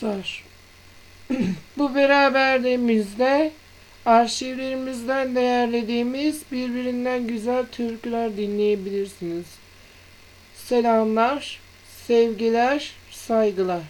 dostlar. Bu beraberliğimizde arşivlerimizden değerlediğimiz birbirinden güzel türküler dinleyebilirsiniz. Selamlar, sevgiler, saygılar.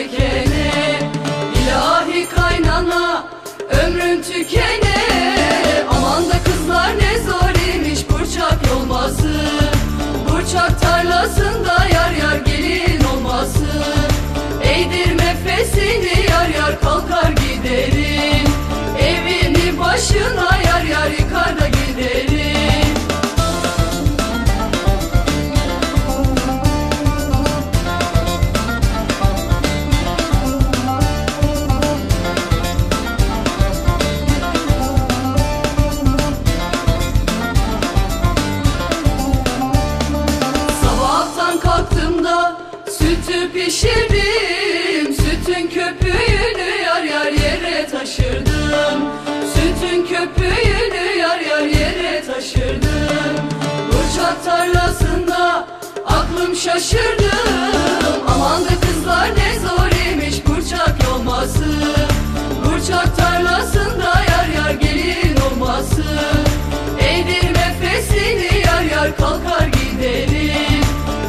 tükene İlahi kaynana ömrün tükene. Aman da kızlar ne zor imiş burçak yolması. Burçak tarlasında yar yar gelin olması. Eğdirme fesini yar yar kalkar giderim Evini başına yar yar yıkar da giderim Burçak tarlasında aklım şaşırdım Aman da kızlar ne zor imiş burçak olması Burçak tarlasında yar yar gelin olması. Eğdirme fesini yar yar kalkar giderim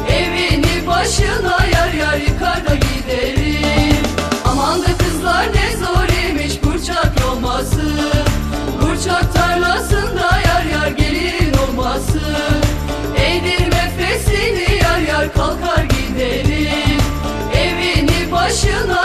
Evini başına yar yar yıkar da giderim Aman da kızlar ne zor imiş burçak olması Burçak tarlasında Kalkar kalkar giderim Evini başına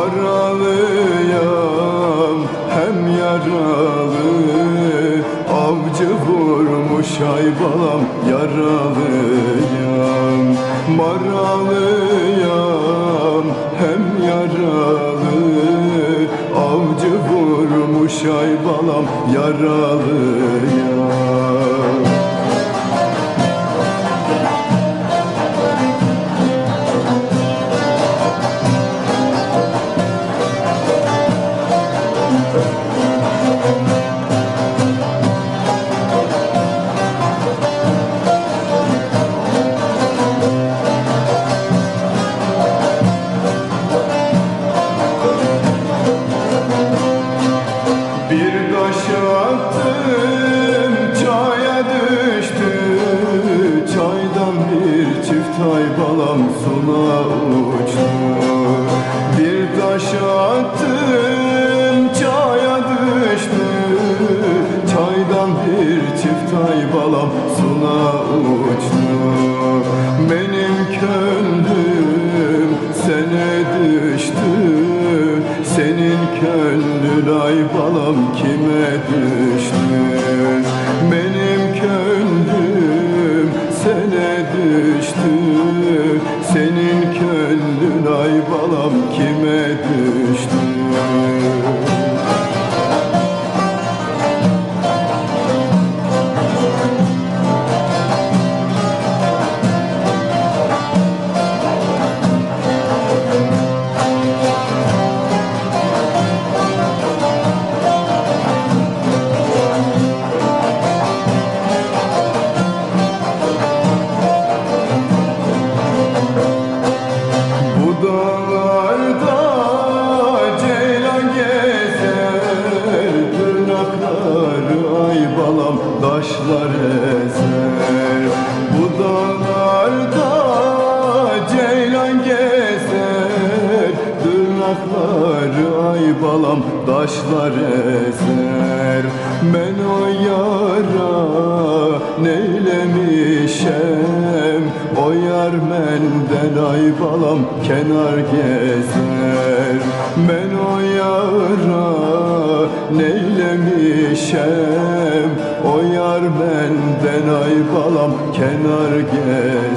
Maralıyam hem yaralı Avcı vurmuş ay balam yaralıyam Maralıyam hem yaralı Avcı vurmuş ay balam yaralıyam taşlar ezer. Ben o yara neylemişem? O yar menden ay balam kenar gezer. Ben o yara neylemişem? O yar menden ay balam kenar gezer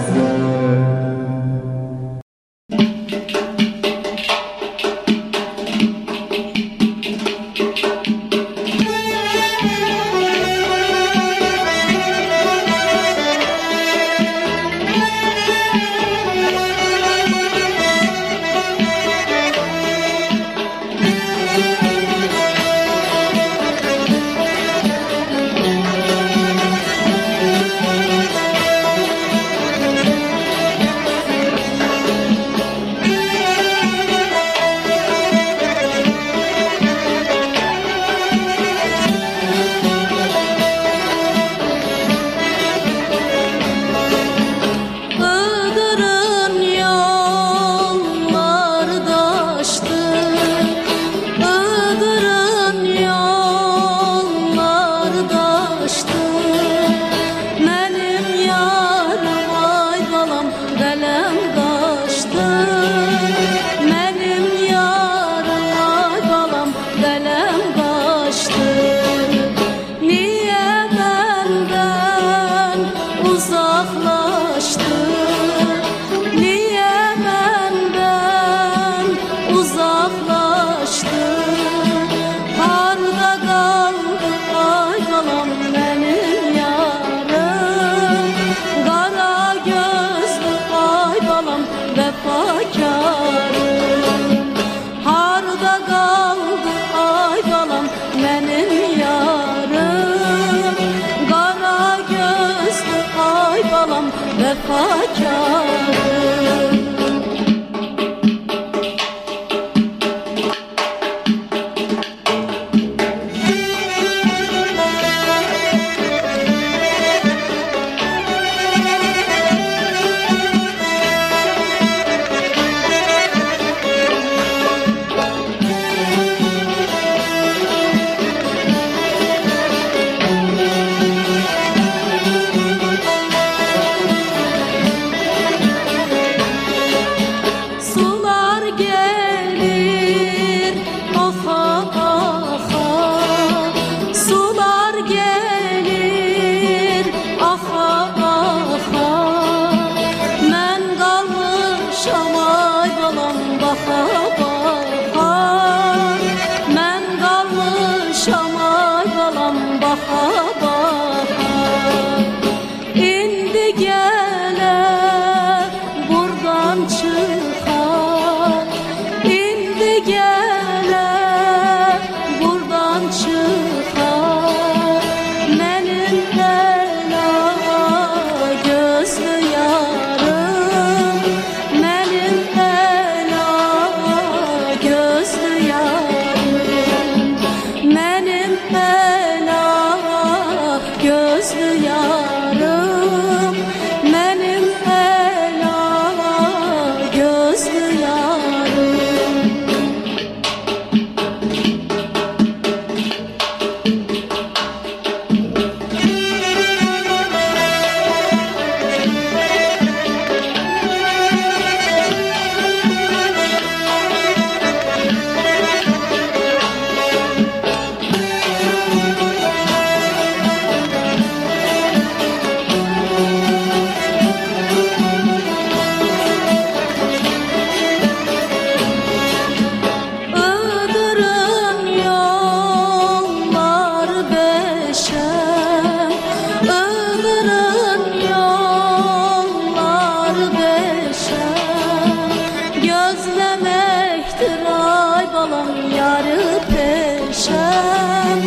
neşem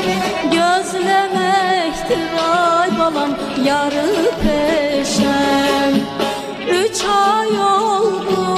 Gözlemektir ay balam yarı peşem Üç ay oldu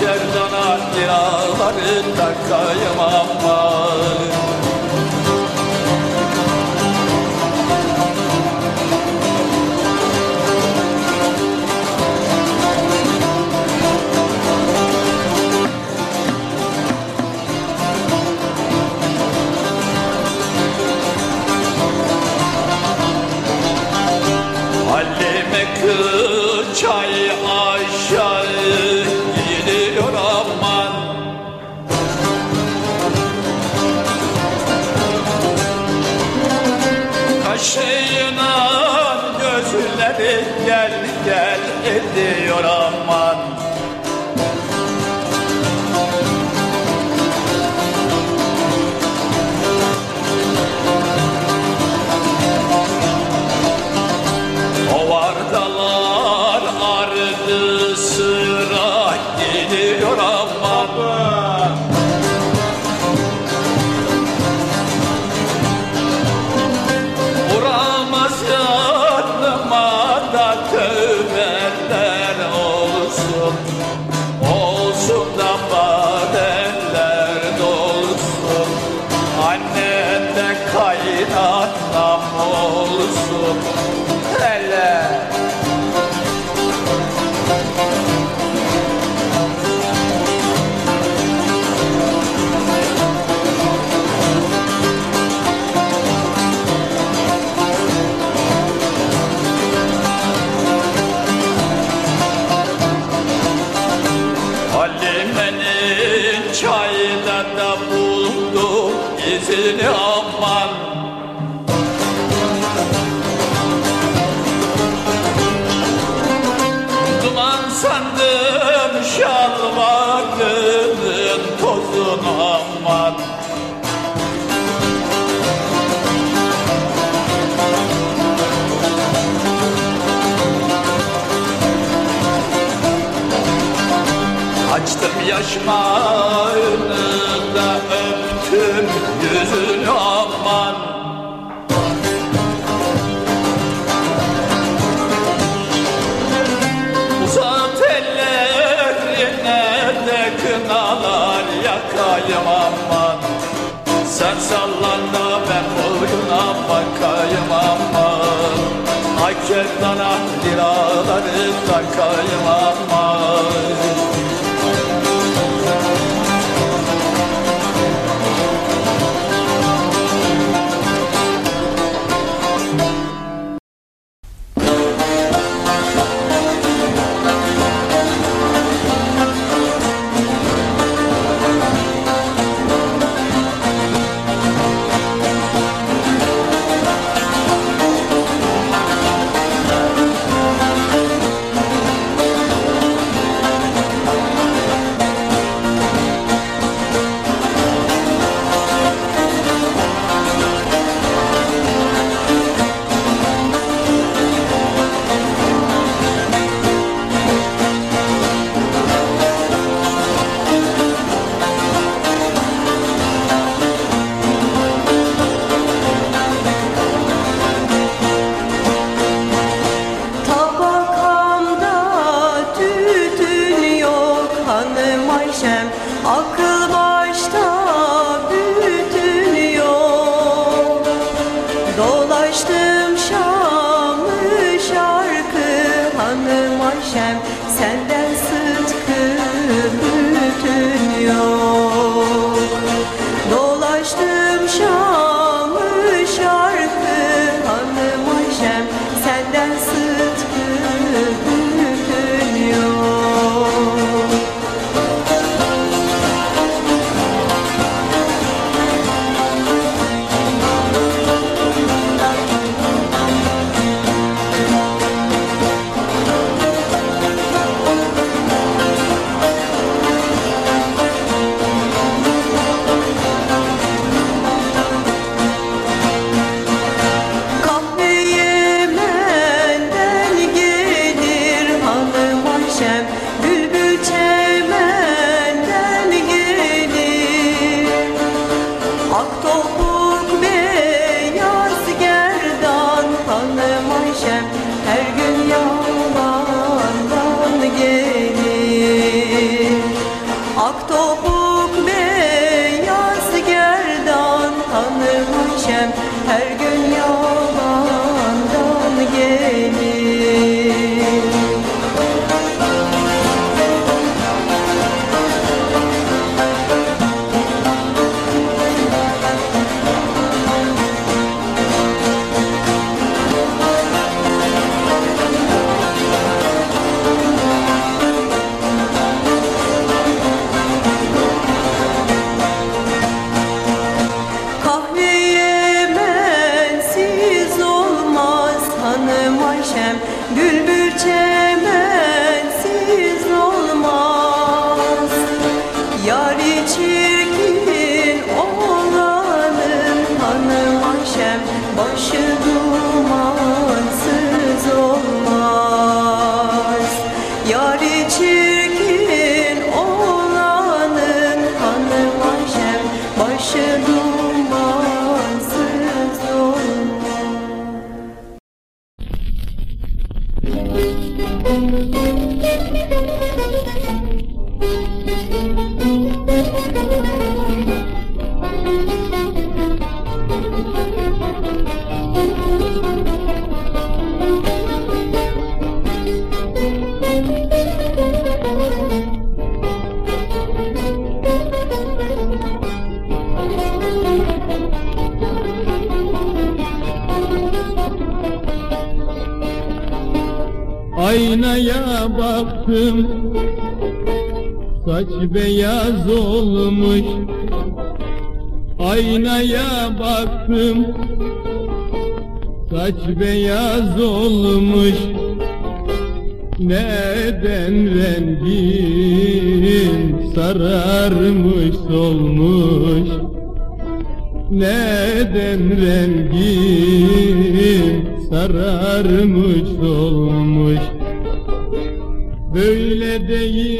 Cerdana yağlarında kayamam bakayım aman Ay kerdana liraları takayım aman beyaz olmuş. Neden rengin sararmış solmuş? Neden rengin sararmış solmuş? Böyle değil.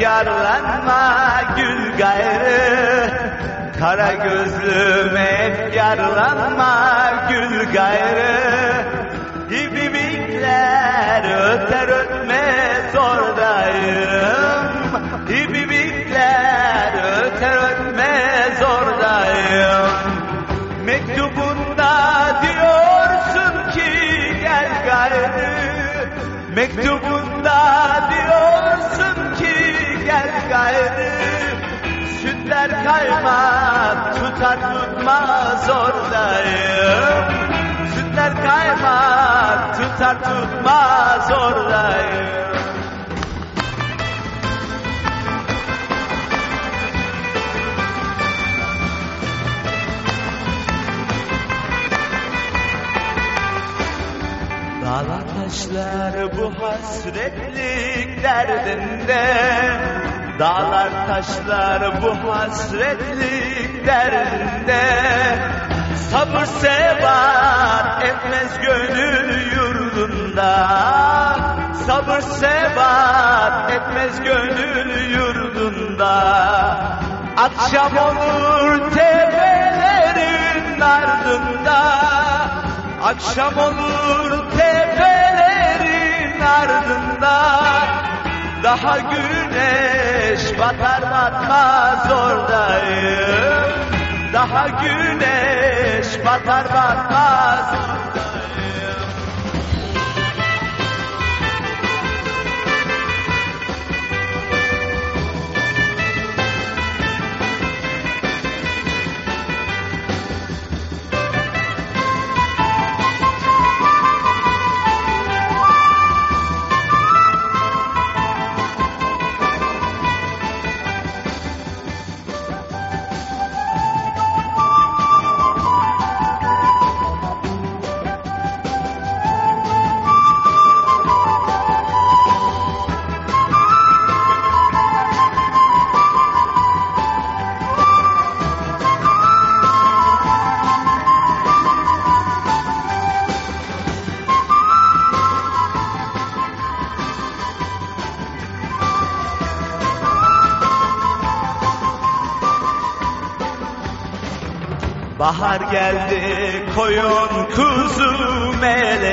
Hep yarlanma gül gayrı Kara gözlüm hep yarlanma gül gayrı. İbibikler öter ötmez oradayım İbibikler öter ötmez oradayım Mektubunda diyorsun ki gel gayrı Mektubunda gayrı Sütler kaymak tutar tutmaz oradayım Sütler kaymak tutar tutmaz oradayım Dağlar taşlar bu hasretlik derdinde Dağlar taşlar bu hasretlik derdinde. Sabır sebat etmez gönül yurdunda. Sabır sebat etmez gönül yurdunda. Akşam olur tepelerin ardında. Akşam olur tepelerin ardında. Daha güneş batar batmaz oradayım. Daha güneş batar batmaz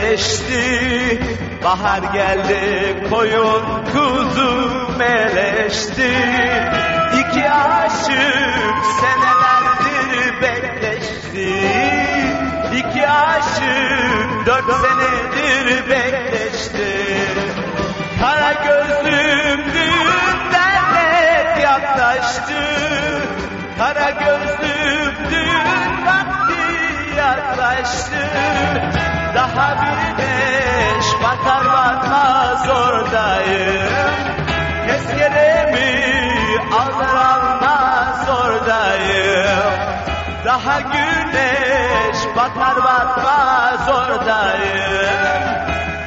meleşti Bahar geldi koyun kuzu meleşti. İki aşık senelerdir bekleşti. İki aşık dört senedir bekleşti. Kara gözlüm düğünden hep yaklaştı. Kara gözlüm düğün vakti yaklaştı Daha bir beş bakar bakmaz oradayım Tezkeremi alır almaz oradayım Daha güneş batar batmaz oradayım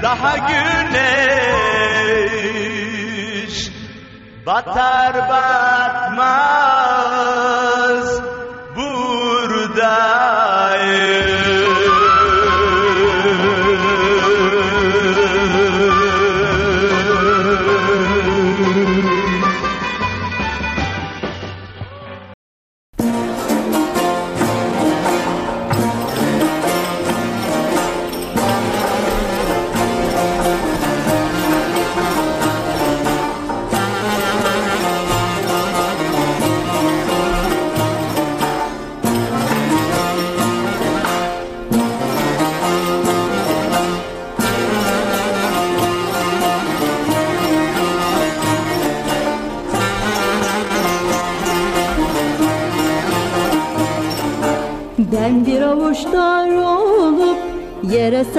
Daha güneş batar batmaz buradayım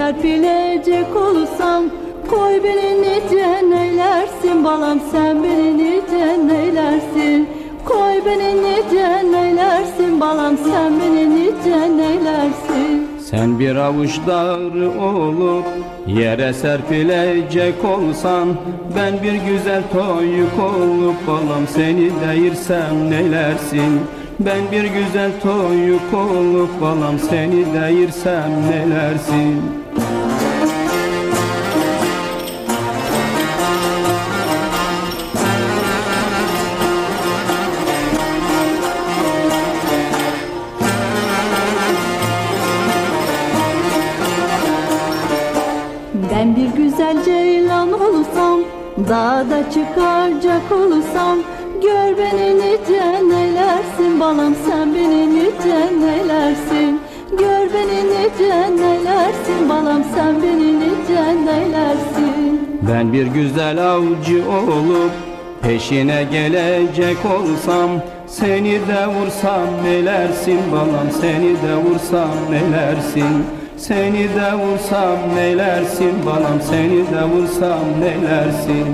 serpilecek olursam Koy beni nice neylersin? Balam sen beni nice neylersin? Koy beni nice neylersin? Balam sen beni nice neylersin? Sen bir avuç dar olup yere serpilecek olsan Ben bir güzel toyuk olup balam seni değirsem nelersin? Ben bir güzel toyuk olup balam seni değirsem nelersin Dağda çıkaracak olursam Gör beni nice neylersin Balam sen beni nice neylersin Gör beni nice neylersin Balam sen beni nice neylersin Ben bir güzel avcı olup peşine gelecek olsam Seni de vursam nelersin? Balam seni de vursam nelersin Seni de vursam nelersin balam seni de vursam nelersin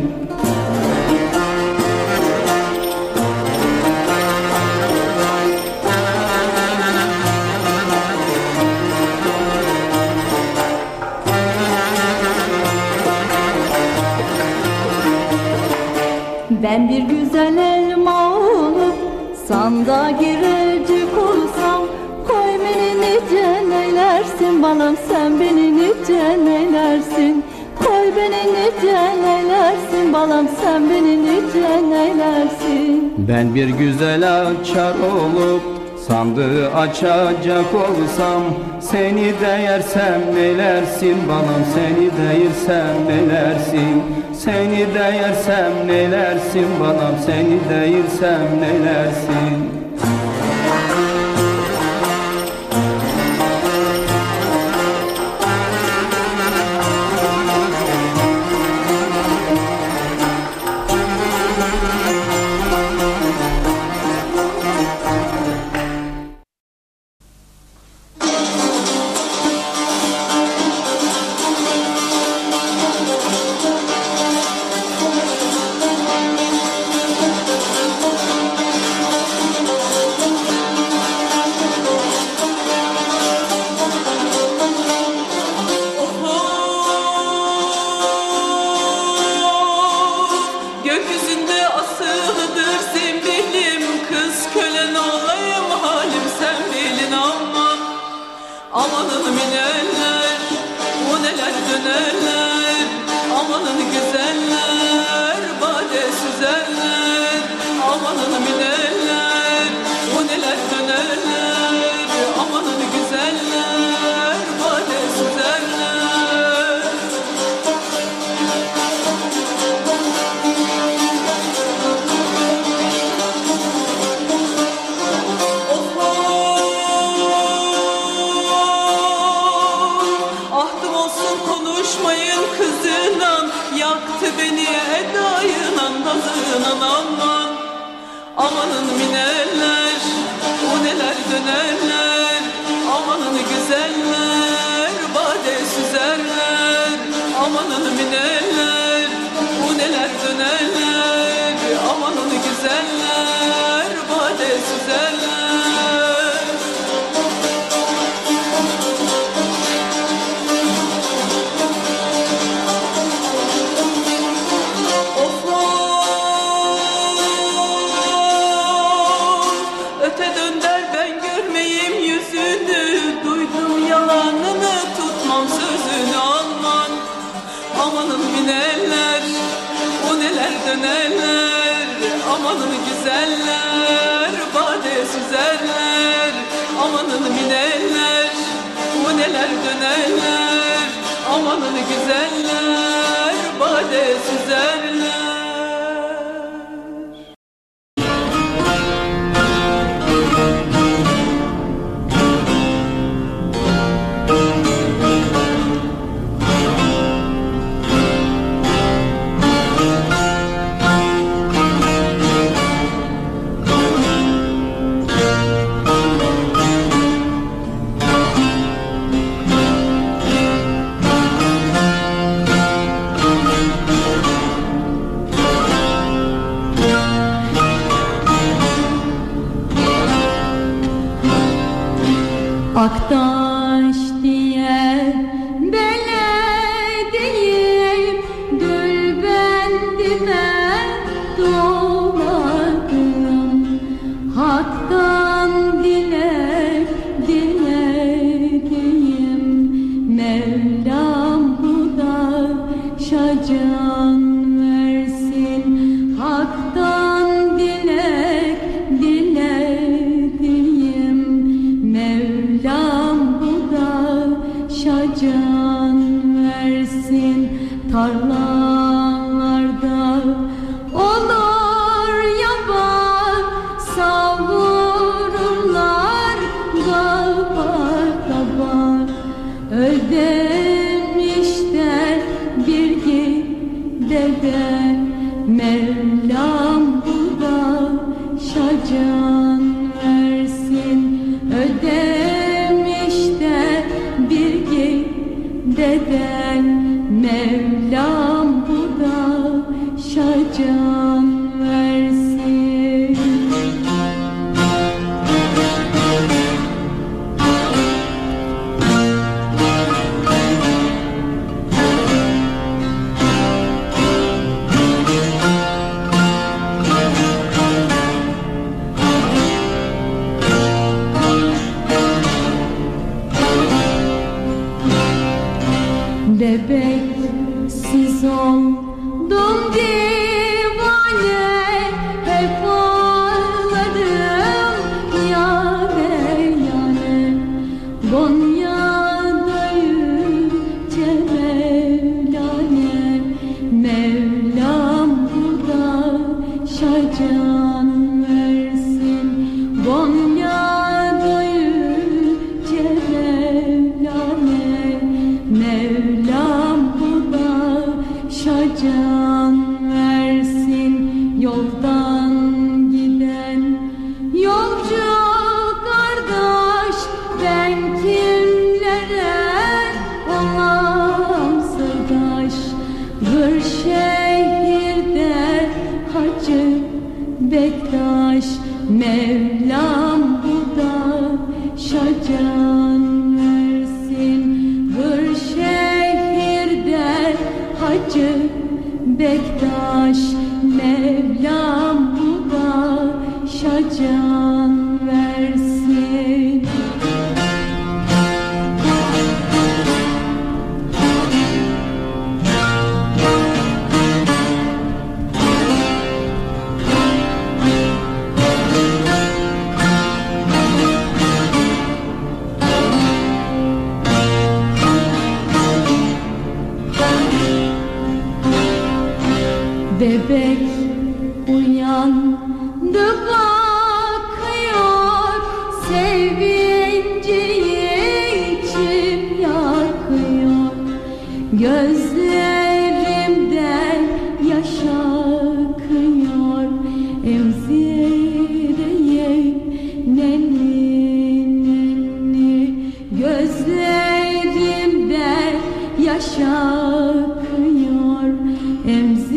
Ben bir güzel elma olup Sandığa girecek neylersin Balam sen beni nice neylersin Koy beni nice neylersin Balam sen beni nice neylersin Ben bir güzel açar olup sandığı açacak olsam Seni de yersem nelersin? Balam seni de yersem nelersin? Seni de yersem nelersin? Balam seni de yersem MC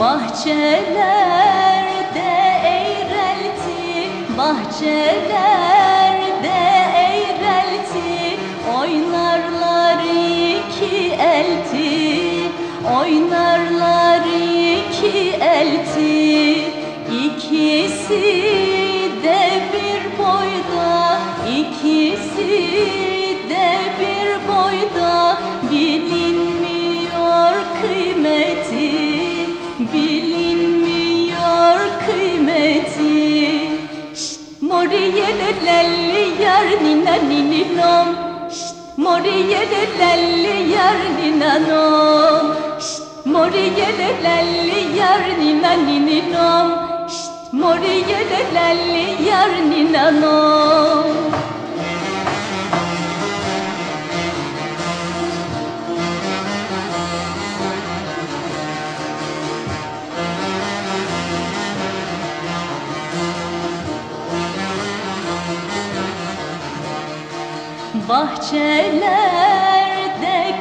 Bahçelerde eğrelti, bahçelerde eğrelti Oynarlar iki elti, oynarlar iki elti. İkisi de bir boyda, ikisi Moriye lelli yar nina nininom Şşt, Moriye lelli yar ninanom Şşt, Moriye lelli yar nina nininom Şşt, Moriye lelli yar ninanom Bahçelerde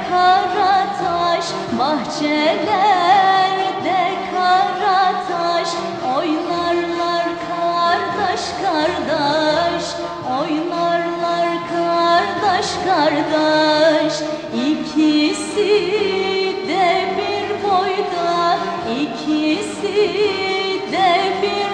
karataş, bahçelerde karataş Oynarlar kardeş kardeş, oynarlar kardeş kardeş. İkisi de bir boyda, ikisi de bir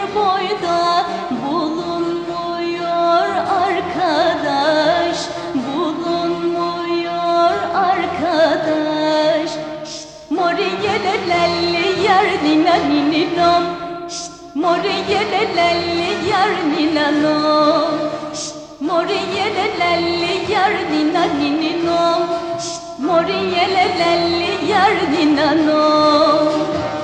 Moriye lelli yar nina nininom Şşt, Moriye lelli yar ninanom Şşt, Moriye lelli yar nina nininom Şşt, Moriye lelli yar ninanom sesim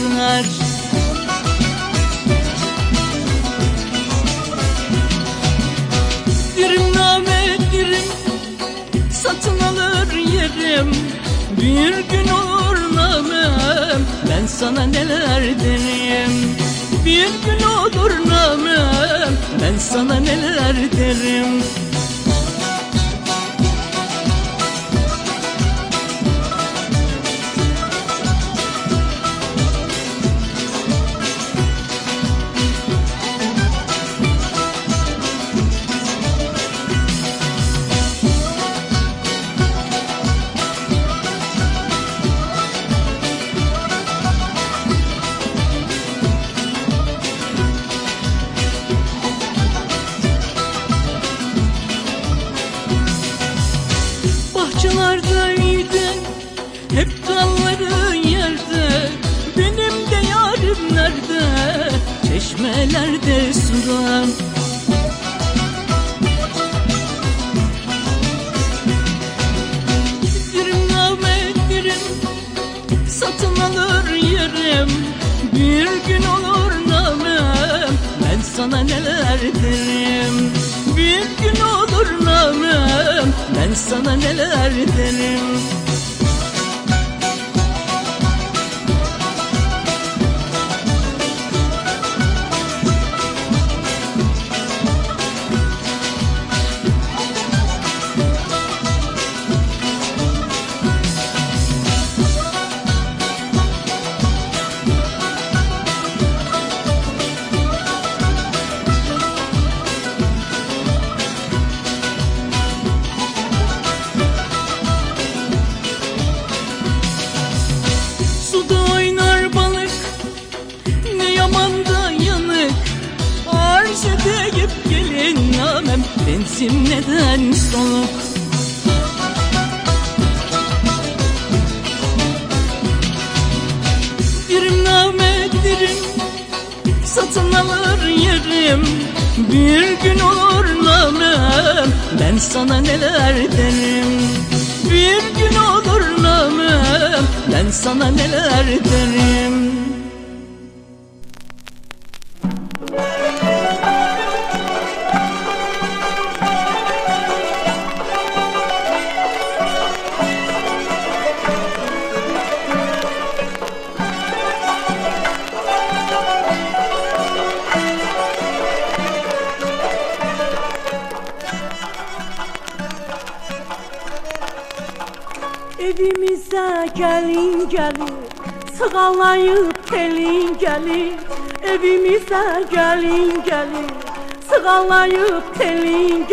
çınar Dirimname dirim satın alır yerim. Bir gün olur namem ben sana neler derim? Bir gün olur namem ben sana neler derim?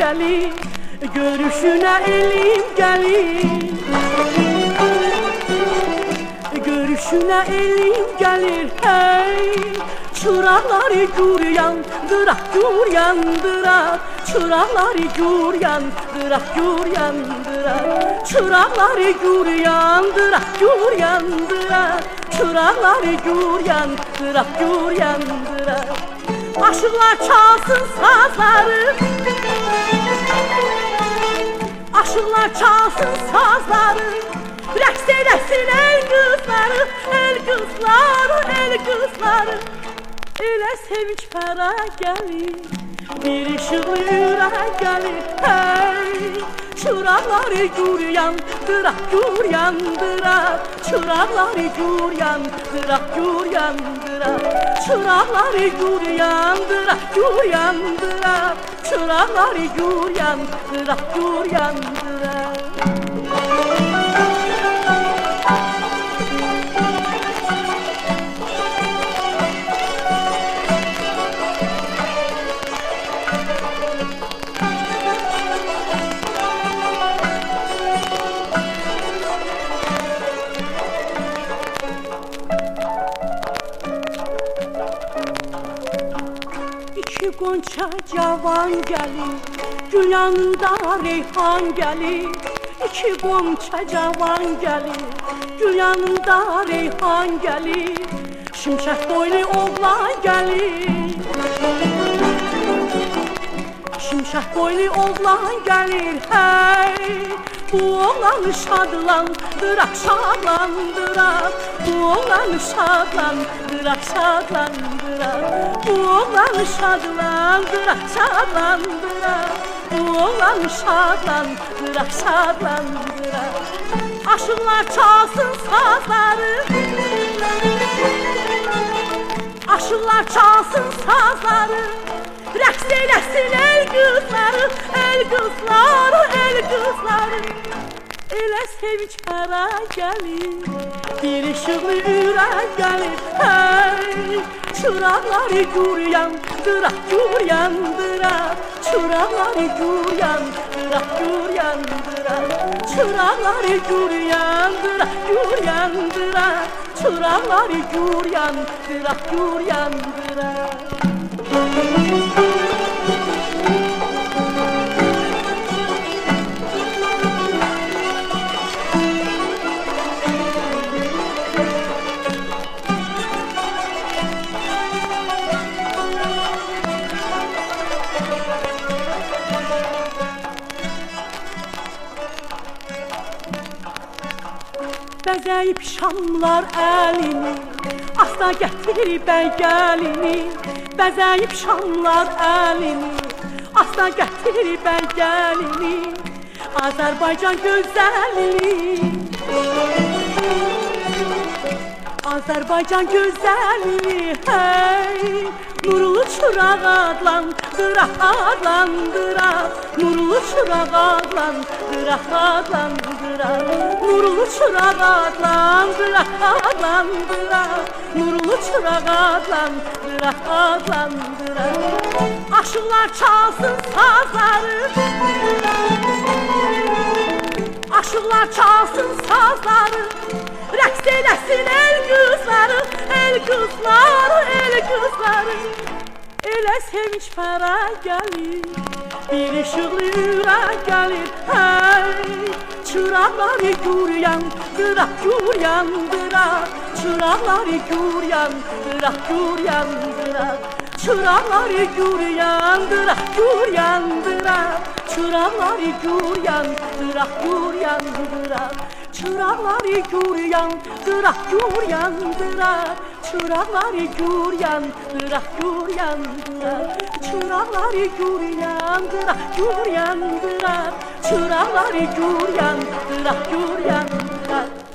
dəli Görüşünə elim gəlir Görüşünə elim gəlir hey Çıraqları gür yandıraq, gür yandıraq Çıraqları gür yandıraq, gür yandıraq Çıraqları gür yandıraq, gür yandıraq Çıraqları gür yandıraq, gür yandıraq Aşıqlar çalsın sazları. Çalsın sazları. Rəqs eləsin el qızları El qızları, el qızları Elə sevinç fərə gəlir Bir işıqlı ürək gəlir Hey, çıraqları gür yandırak, gür yandırak Çıraqları gür yandırak, gür yandırak Çıraqları gür yandırak, gür yandırak Çıraqları gür yandırak, gür yandırak Gül yanında reyhan gəlir İki qonça cavan gəlir Gül yanında reyhan gəlir Şimşək boylu oğlan gəlir. Şimşək boylu oğlan gəlir hey! Bu oğlanı şadlandırak şadlandırak Bu oğlanı şadlandırak şadlandırak Bu oğlanı şadlandırak şadlandırak Bu oğlanı şadlandırak şadlandırak Aşıqlar çalsın sazları. Aşıqlar çalsın sazları. Rəqs eləsin el qızları El qızları, el qızları Elə sevinç fərə gəlir Bir işıqlı ürək gəlir Hey, çıraqları gür yandırak, gür yandırak Çıraqları gür yandırak, gür yandırak Çıraqları gür yandırak, gür yandırak Çıraqları gür yandırak, gür yandırak Dəyib şamlar əlini Asta gətirib əngəlini Bəzəyib şamlar əlini Asta gətirib əngəlini Azərbaycan gözəlini Müzik Azərbaycan gözəlini hey Nurlu çıraq adlandıra adlandıra Nurlu çıraq adlandıra adlandıra Nurlu çıraq adlandıra adlandıra Nurlu çıraq adlandıra adlandıra. Aşıqlar çalsın sazları Aşıqlar çalsın sazları Raks eylesin el kızları El kızları el kızları. Elə sevinç para gəlir Bir işıqlı yürək gəlir Hey Çıraqları güryan Qıraq güryan qıraq Çıraqları güryan Qıraq güryan qıraq Çıraqları güryan Qıraq güryan qıraq Çıraqları güryan Qıraq güryan qıraq Çıraları gür yandıra gür yandıra Çıraları gür yandıra gür yandıra Çıraları gür yandıra gür yandıra Çıraları gür yandıra gür yandıra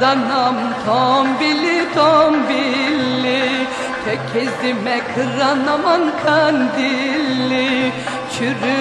Hadanam tombili tombili Tökezime kıran aman kandilli. Çürüttüm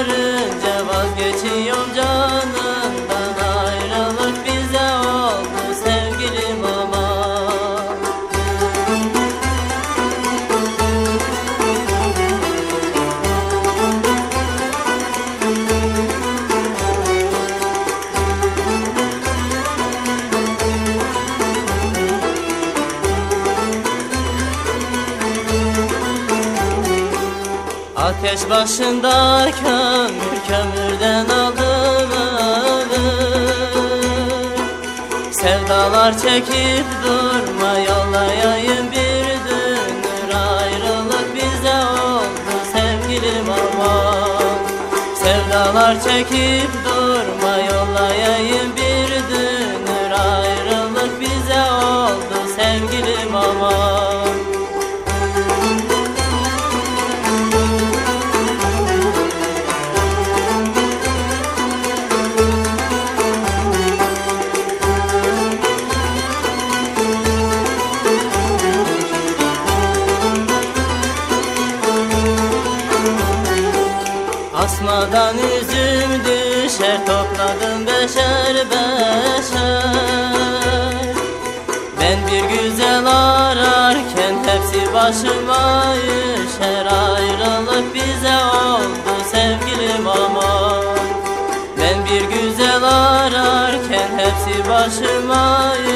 yarım başında kömür kömürden aldım ömür Sevdalar çekip durma yollayayım bir dünür Ayrılık bize oldu sevgilim aman. Sevdalar çekip durma yollayayım bir dünür Ayrılık bize oldu sevgilim aman başıma düşer Ayrılık bize oldu sevgilim aman Ben bir güzel ararken hepsi başıma düşer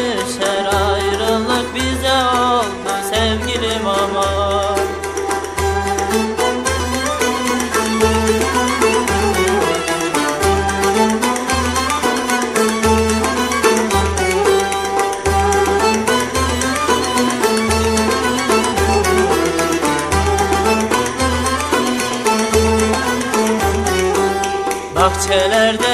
Bahçelerde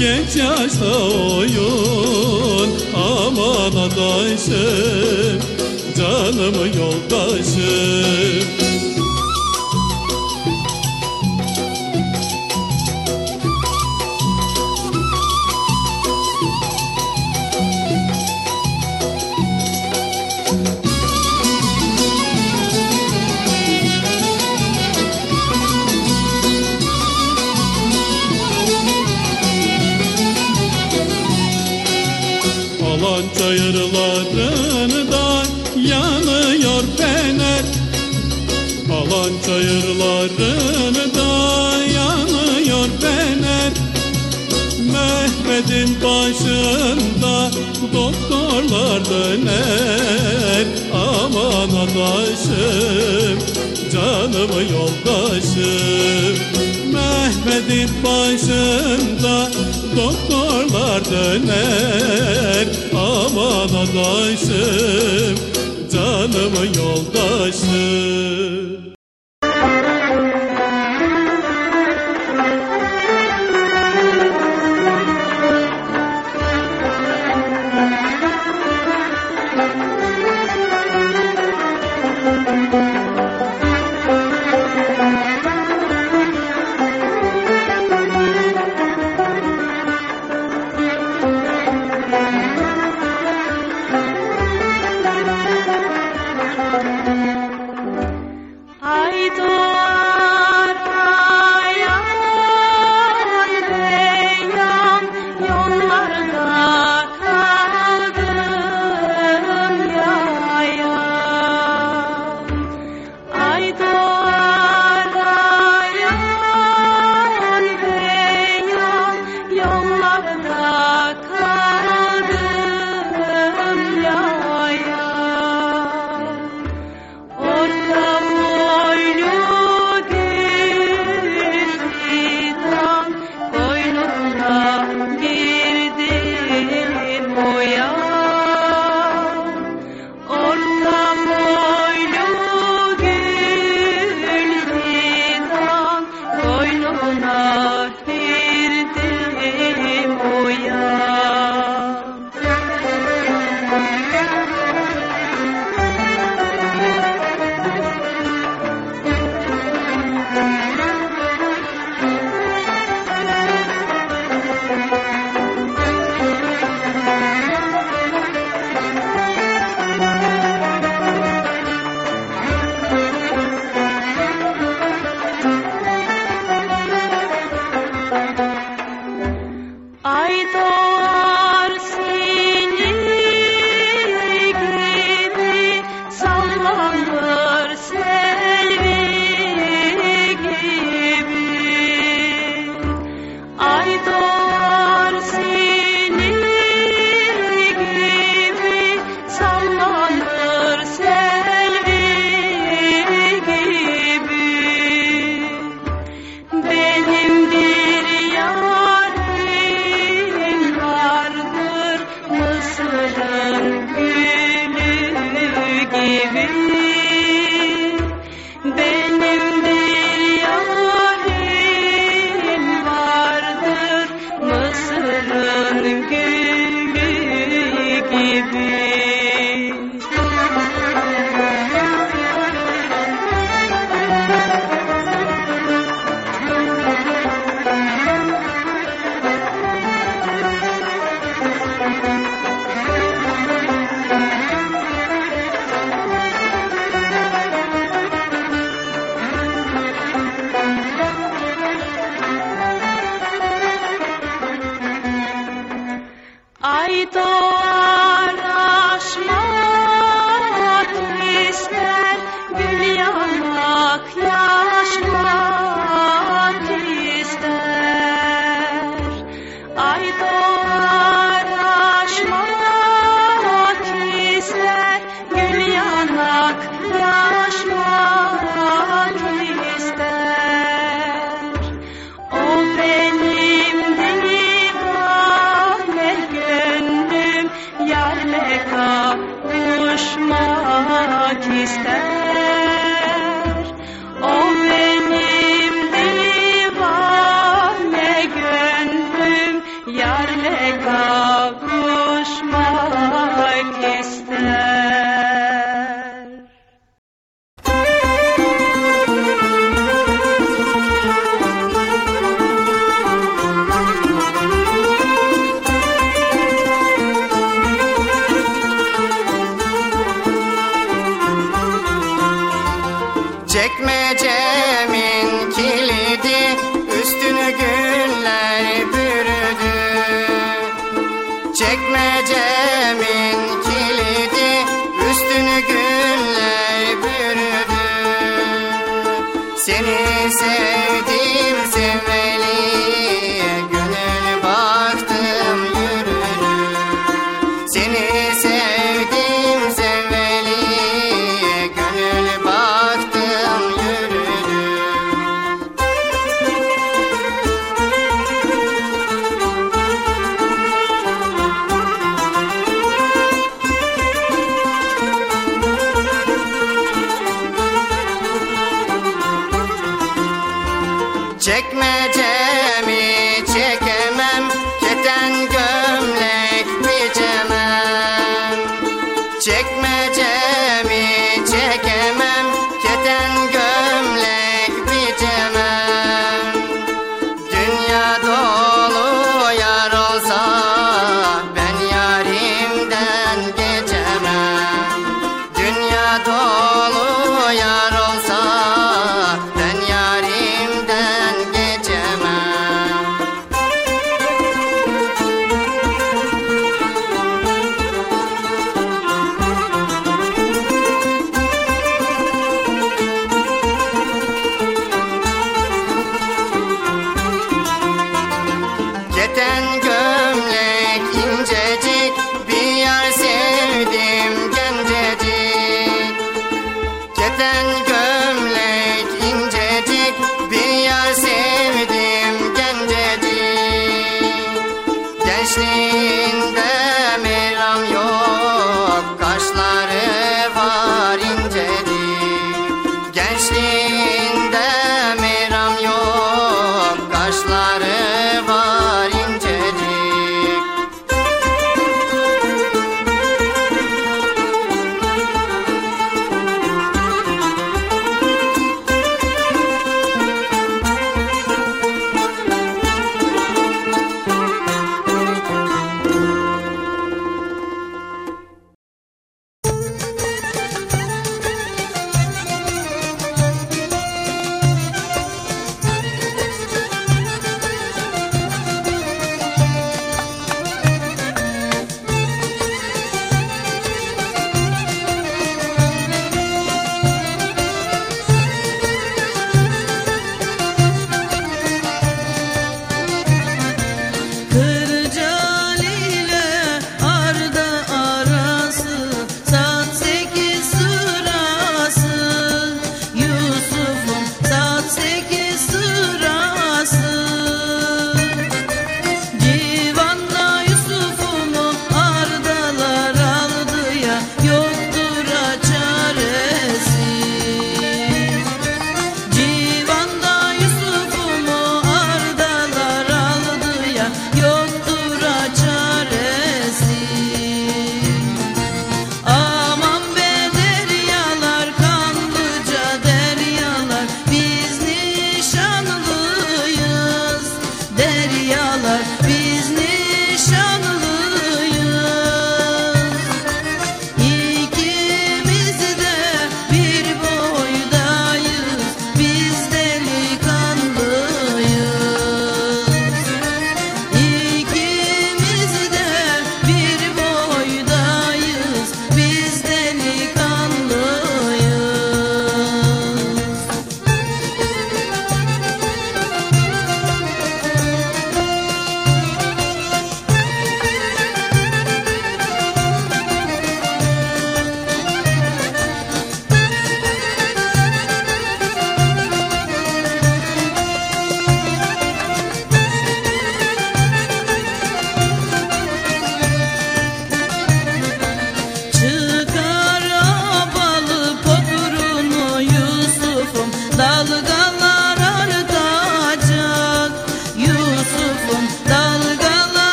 genç yaşta oyun aman adaşım canım yoldaşım. döner Aman adaşım Canım yoldaşım. Mehmet'in başında Doktorlar döner. Aman adaşım Canım yoldaşım.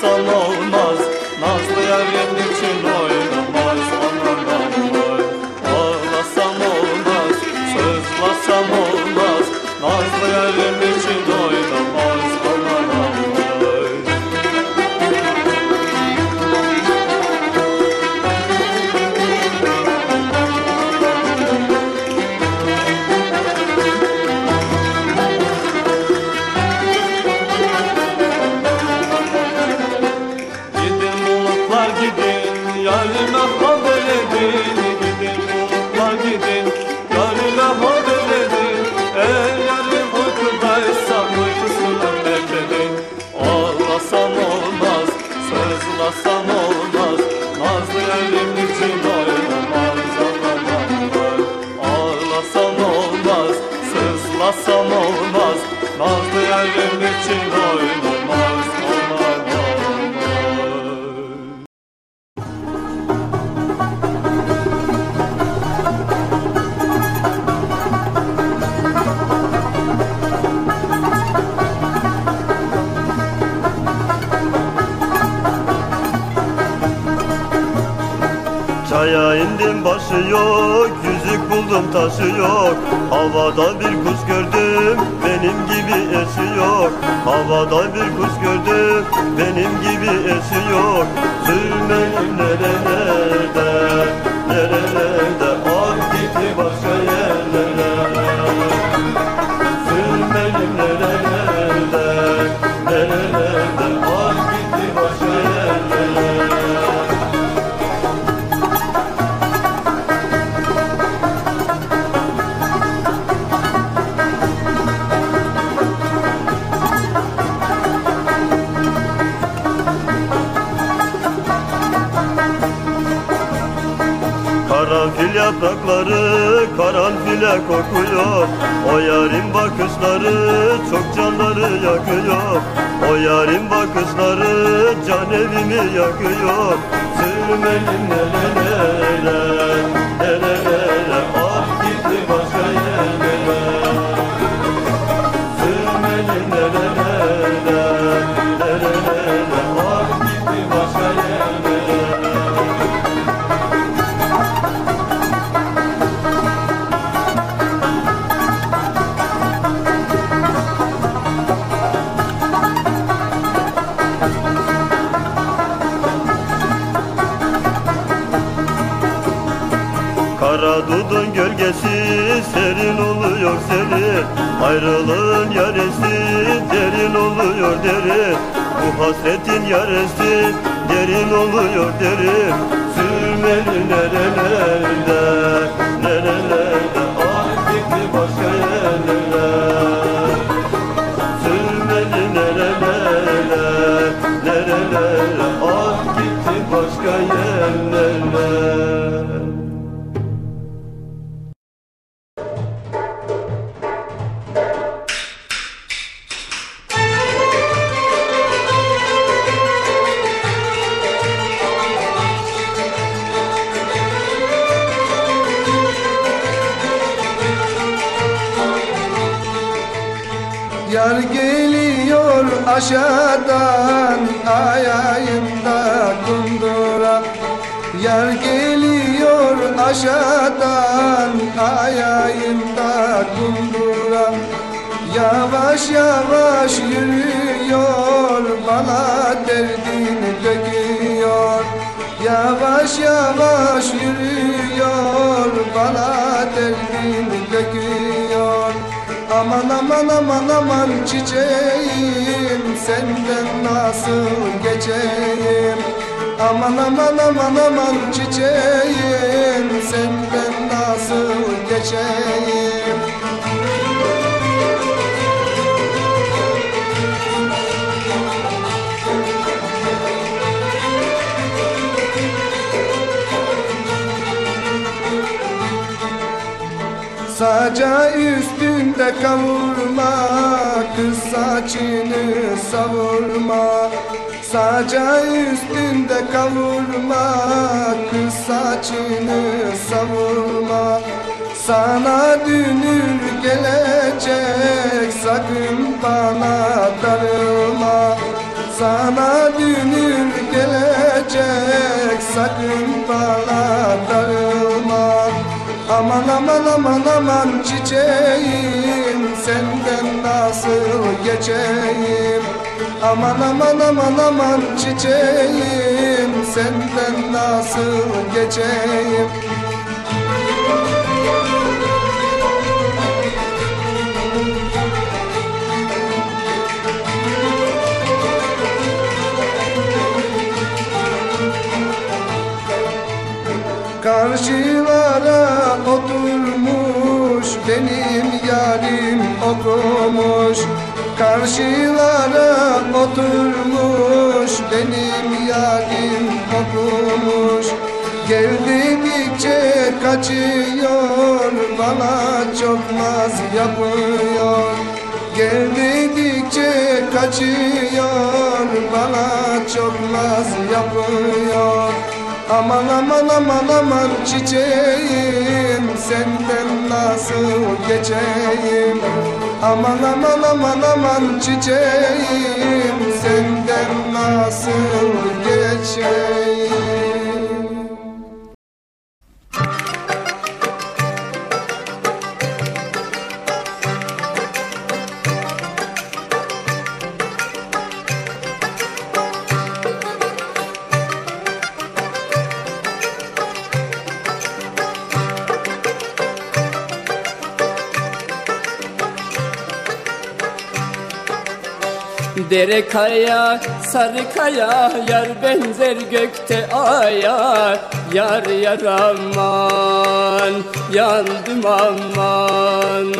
Sızlasam olmaz. Nazlı yarim geçeyim Aman aman aman aman çiçeğim. Senden nasıl Dere kaya, sarı kaya, yar benzer gökte aya Yar yar aman, yandım aman.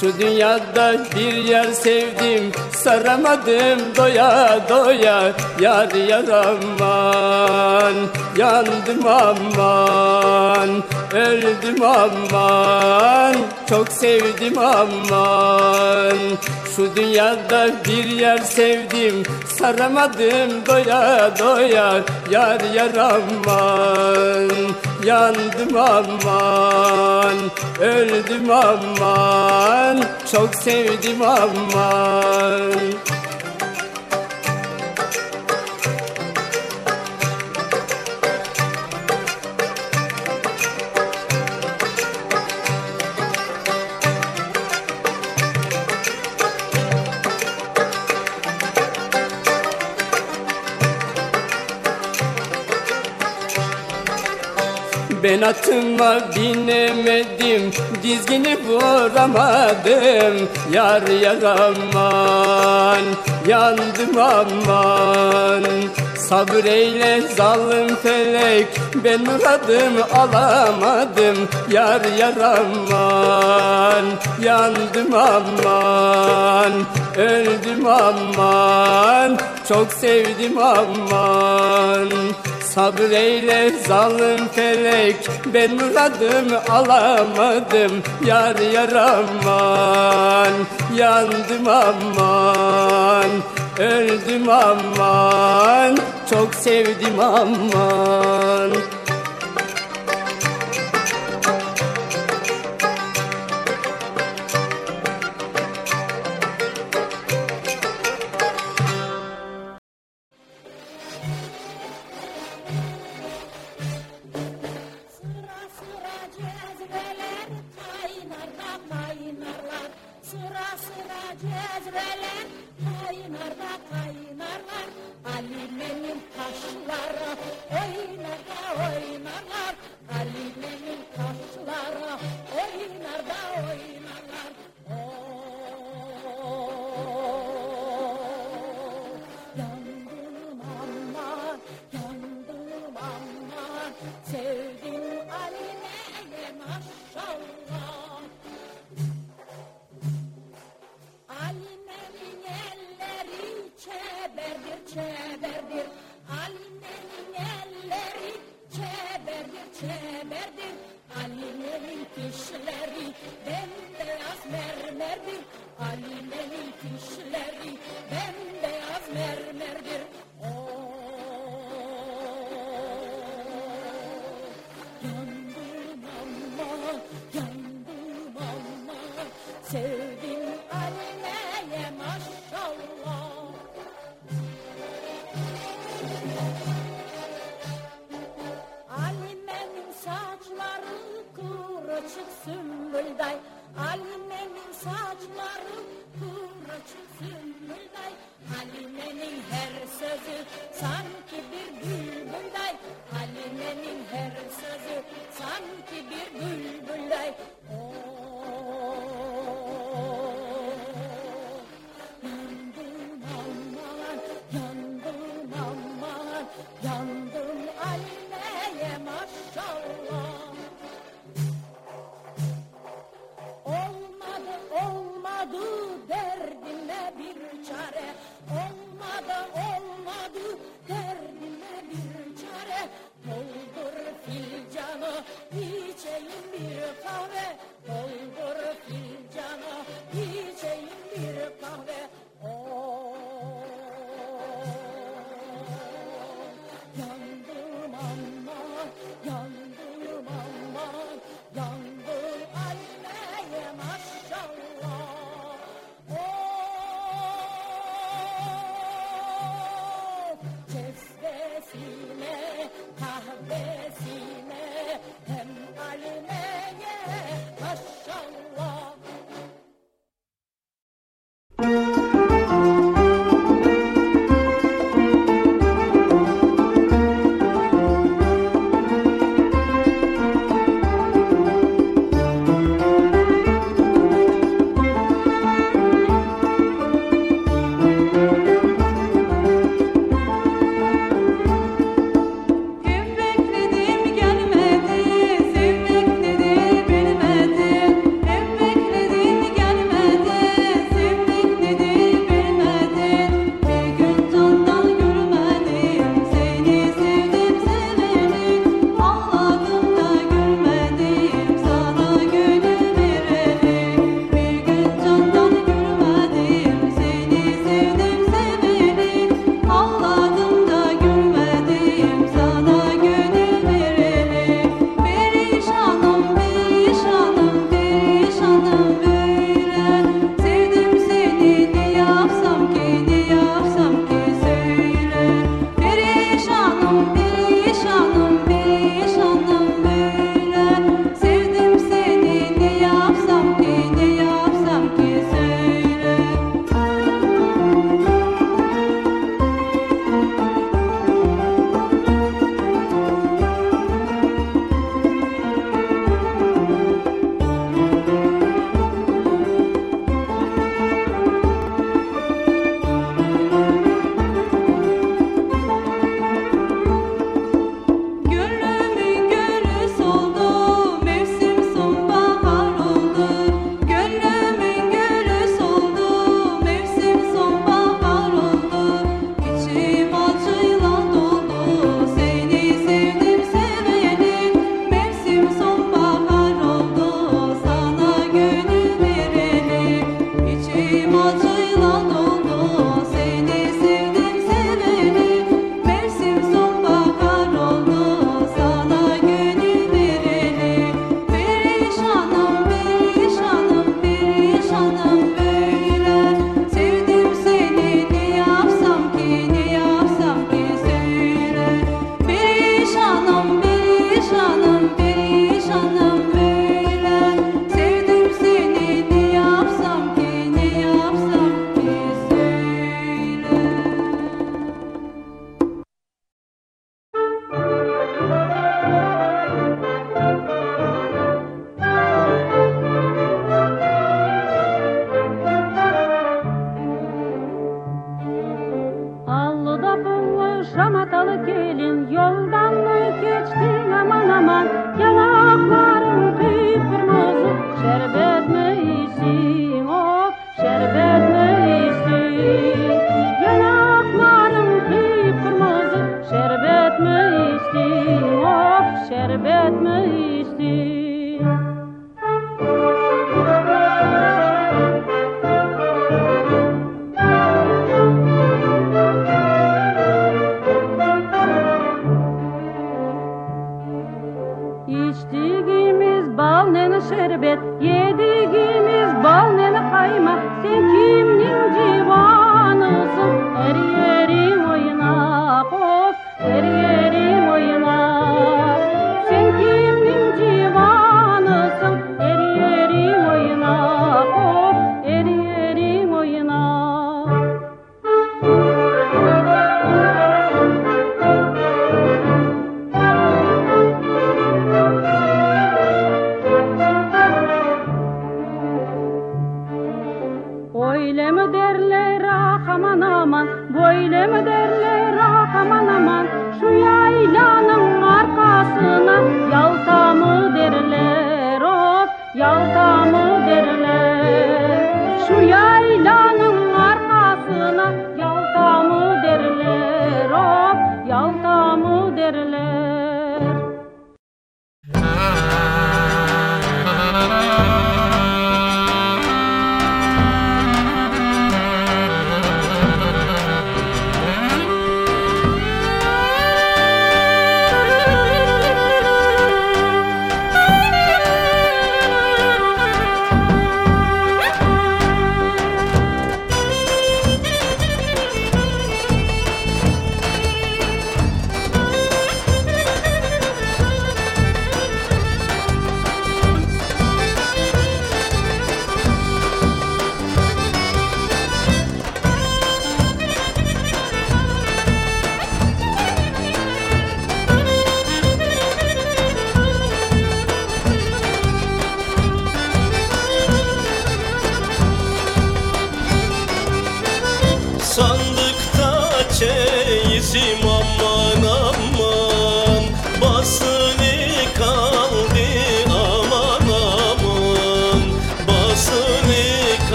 Şu dünyada bir yer sevdim, saramadım doya doya. Yar yar aman, yandım aman. Öldüm aman, çok sevdim aman Şu dünyada bir yer sevdim Saramadım doya doya. Yar yar aman Yandım aman Öldüm aman. Çok sevdim aman Ben atıma binemedim Dizgini vuramadım. Yar yar aman Yandım aman. Sabreyle zalim felek Ben muradımı alamadım. Yar yar aman Yandım aman. Öldüm aman Çok sevdim aman Sabreyle zalim felek Ben muradımı alamadım. Yar yar aman Yandım aman Öldüm aman. Çok sevdim aman Berdirce, Berdirce. Halime'nin her sözü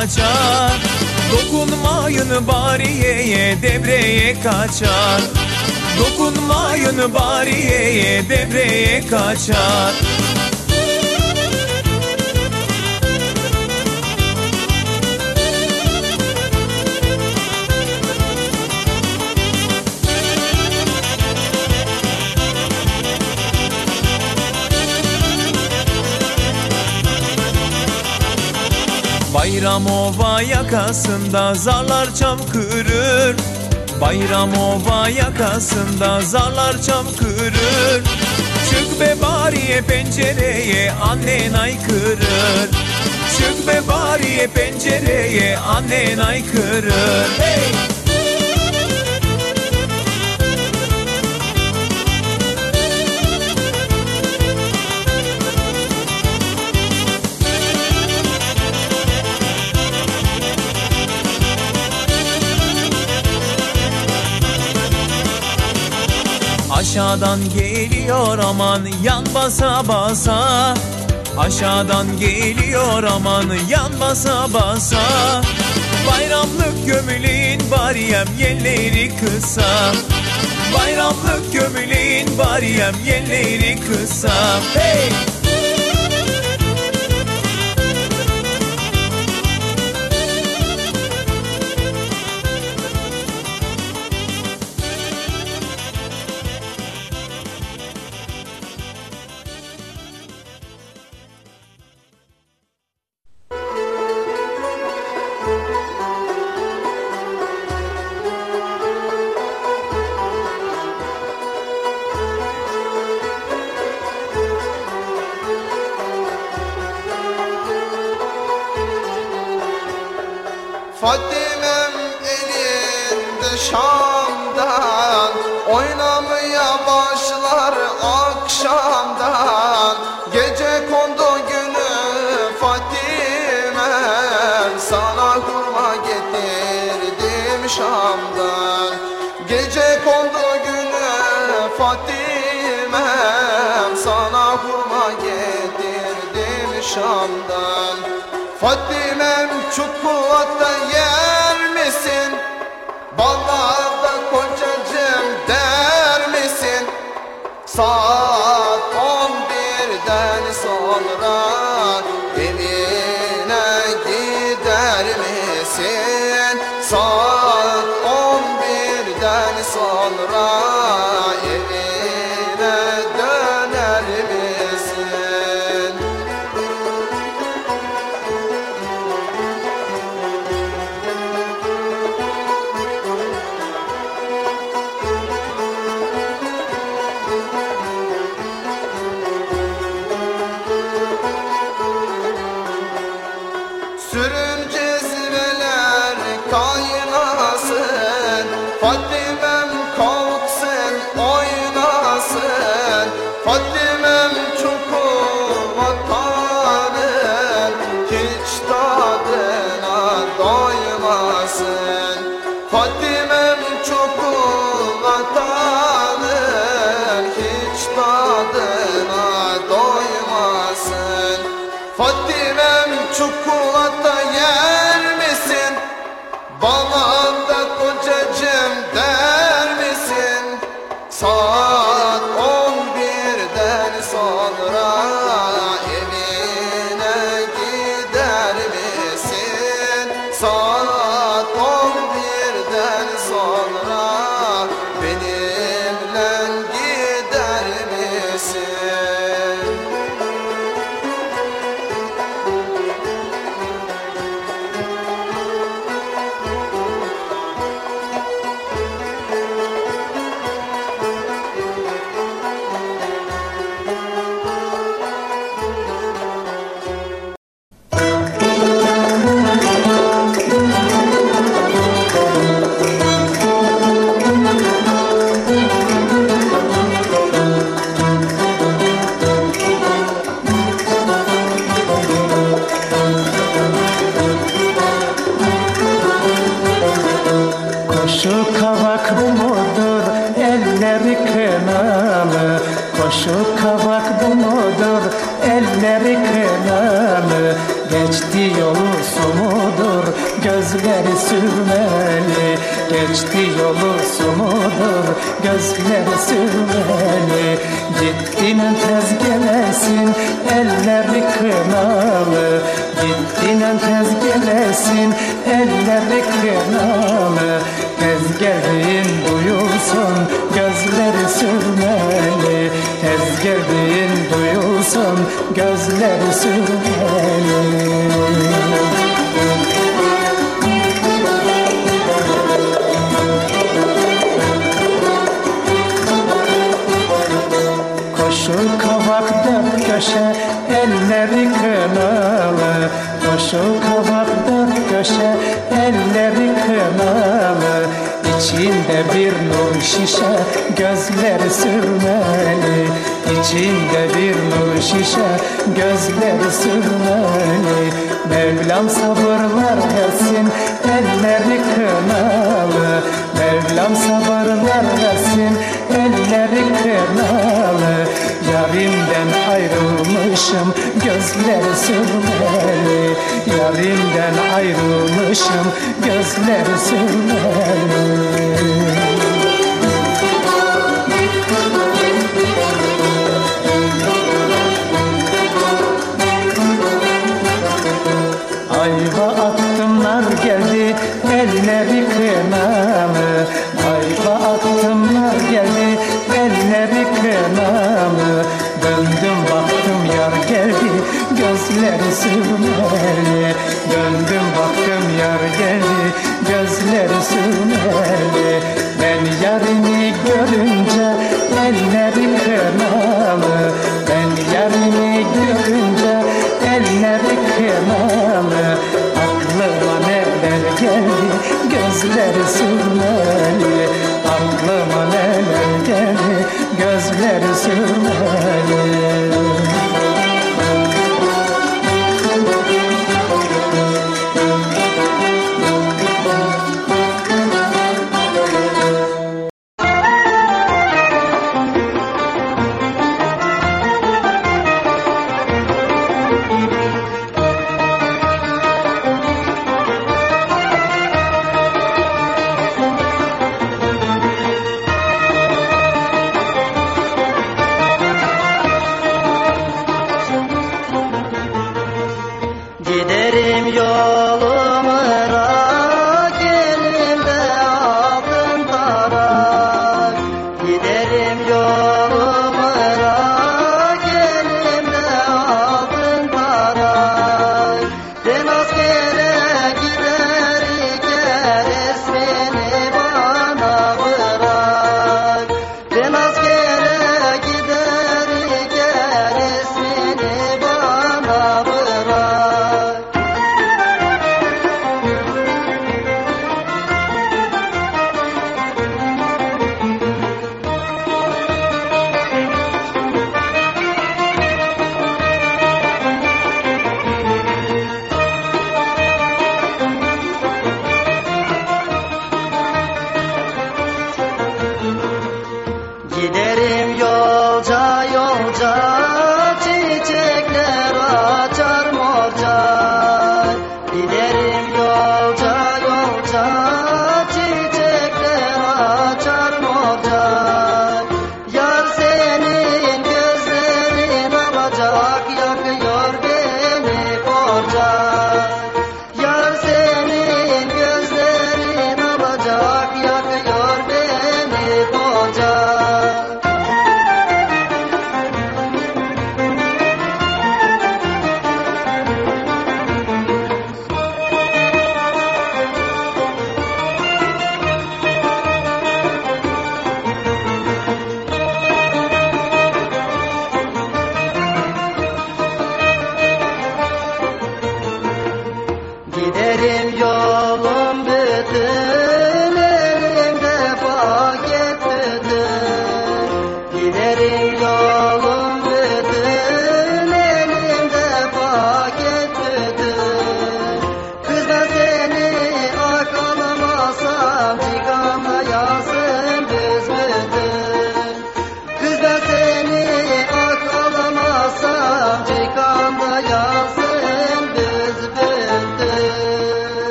kaçar. Dokunmayın bariyeye devreye kaçar. Dokunmayın bariyeye devreye kaçar. arasında zarlar cam kırır. Çık be bariye pencereye annen aykırır. Çık be bariye pencereye annen aykırır. Hey! Aşağıdan geliyor aman yan basa basa. Aşağıdan geliyor aman yan basa basa. Bayramlık gömülün bariyem yelleri kısa. Bayramlık gömülün bariyem yelleri kısa. Hey!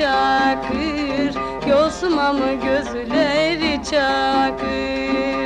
çakır Yosma mı gözleri çakır.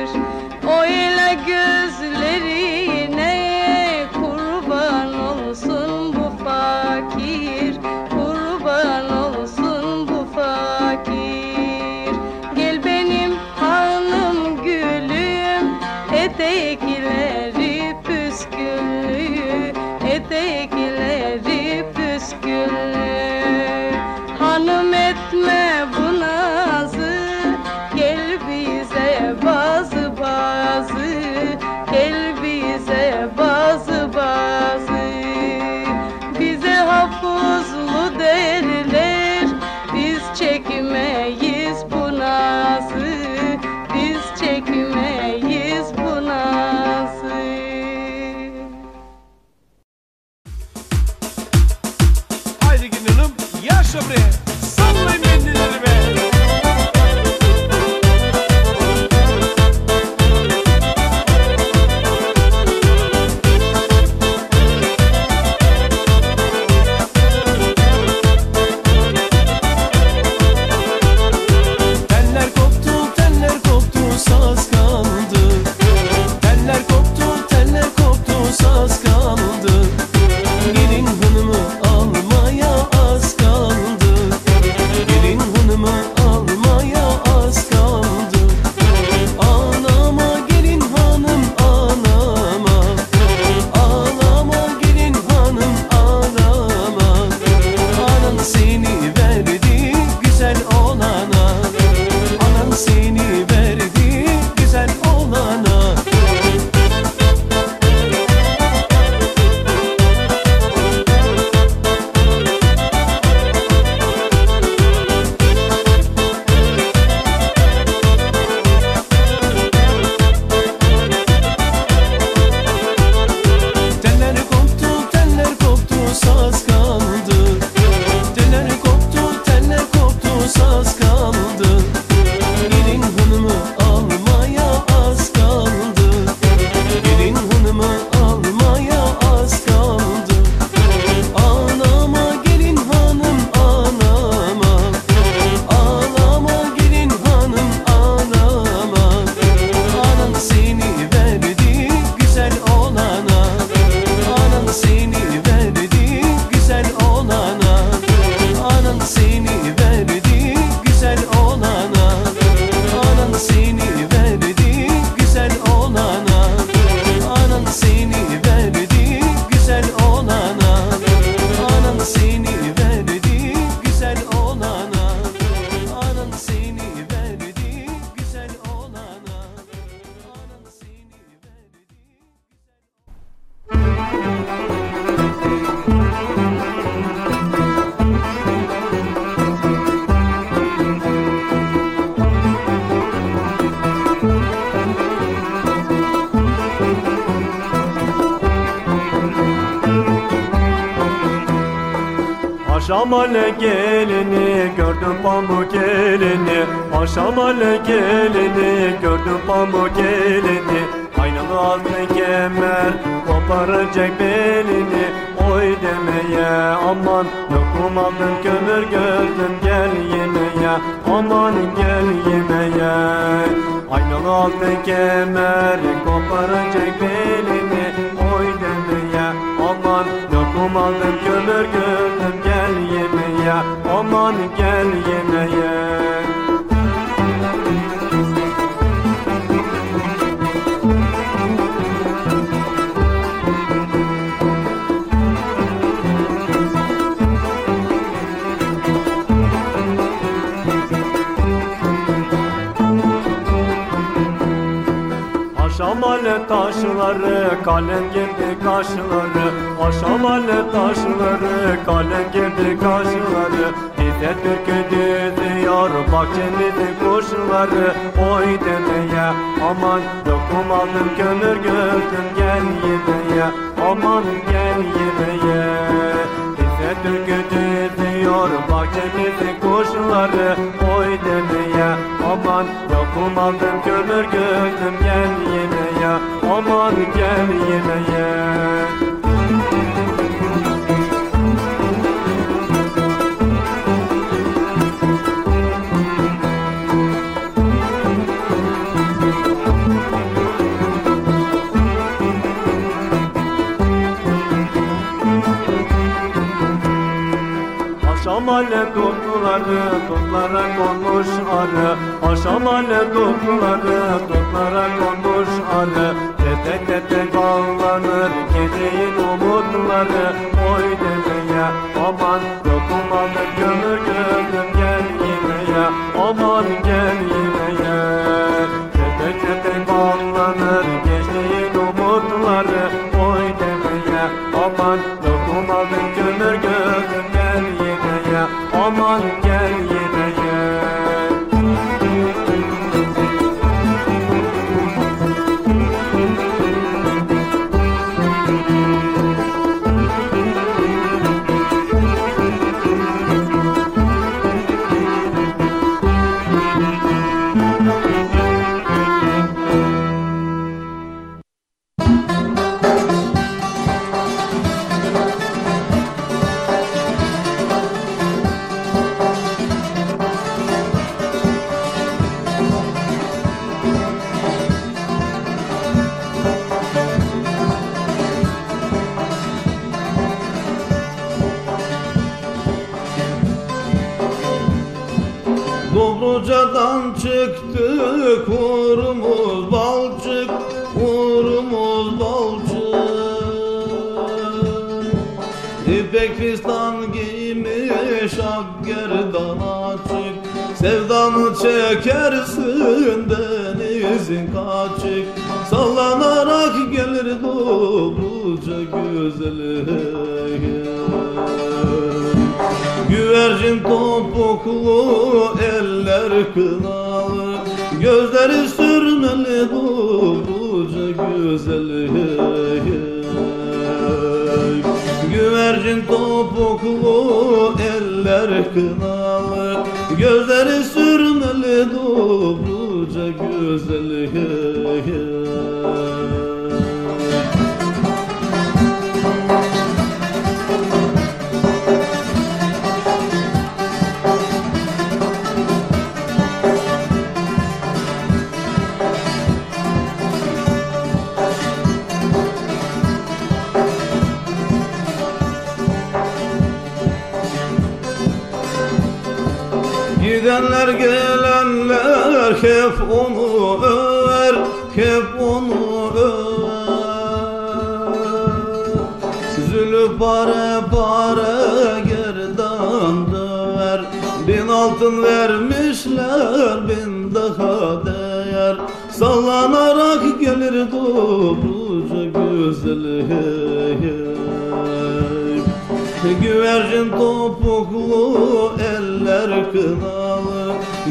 Paşamale gelini gördüm pamuk gelini Paşamale gelini gördüm pamuk gelini Aynalı altın kemer koparacak belini. Oy demeye aman lokumanın kömür gördüm gel yemeye. Aman gel yemeye. Aynalı altın kemer koparacak belini. Oy demeye aman lokumanın kömür gördüm yemeğe. Aşamalı taşları kalem girdi kaşları. Aşamalı taşları kalem girdi kaşları Bize türkü düzüyor bahçemizin kuşları Oy demeye. Aman lokum aldım kömür gördüm gel yemeğe Aman gel yemeğe Bize türkü düzüyor bahçemizin kuşları Oy demeye. Aman lokum aldım kömür gördüm gel yemeğe Aman gel yemeğe Aşamalı tuttuları tutlara konmuş arı. Aşamalı tuttuları tutlara konmuş arı. Tete tete bağlanır geceyin umutları. Oy demeye aman açık Sevdanı çekersin denizin kaçık Sallanarak gelir Dobruca güzeli Güvercin topuklu eller kınalı. Gözleri sürmeli Dobruca güzeli Güvercin topuklu eller kınalı Gözleri sürmeli Dobruca güzeli Gidenler gelenler hep onu över Hep onu över. Zülü pare pare gerdan döver. Bin altın vermişler bin daha değer. Sallanarak gelir Dobruca güzeli Güvercin topuklu eller kınalı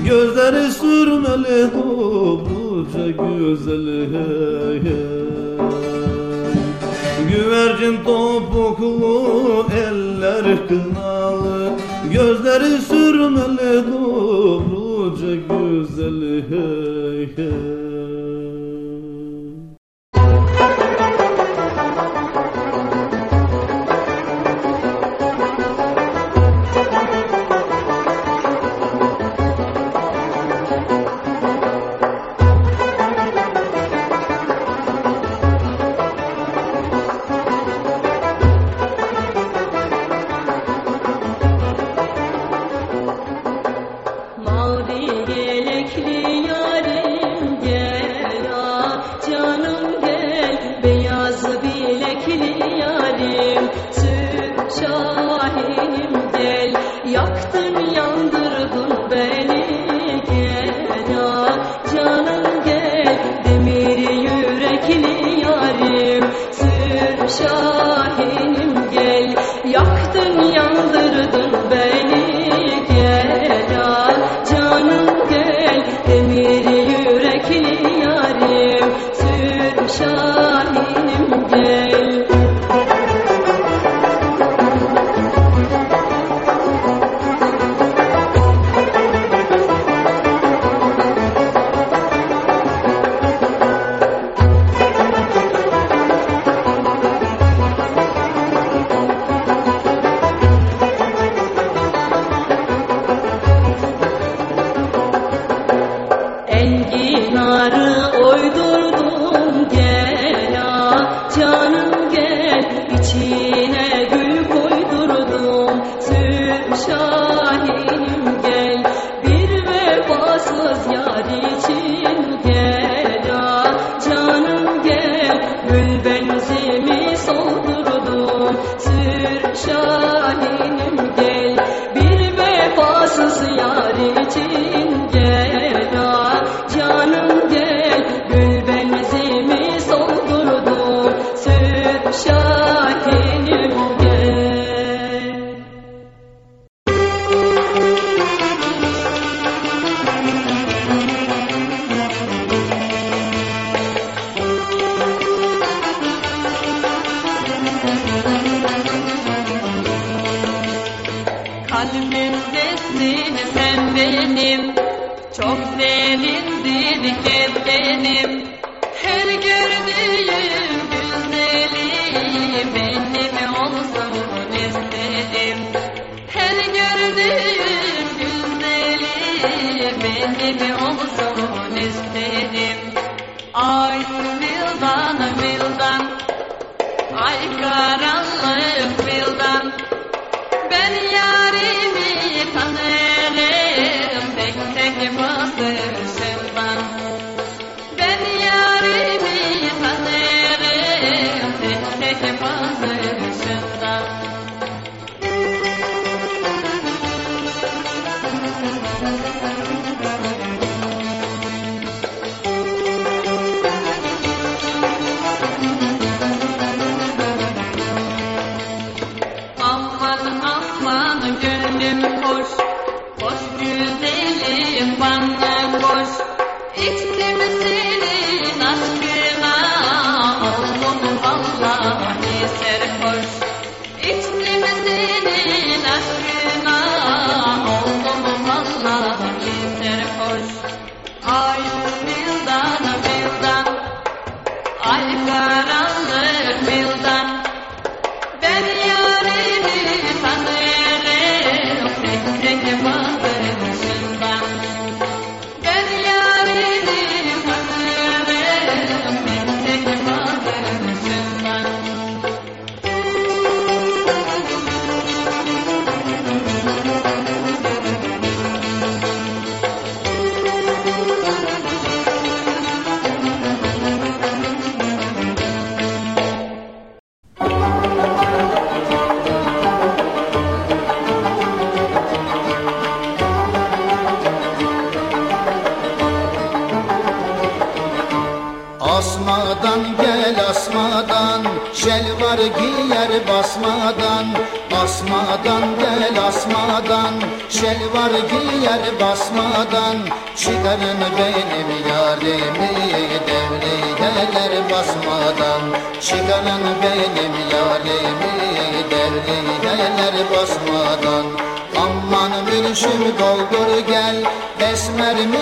Gözleri sürmeli Dobruca güzeli Güvercin topuklu eller kınalı. Gözleri sürmeli Dobruca güzeli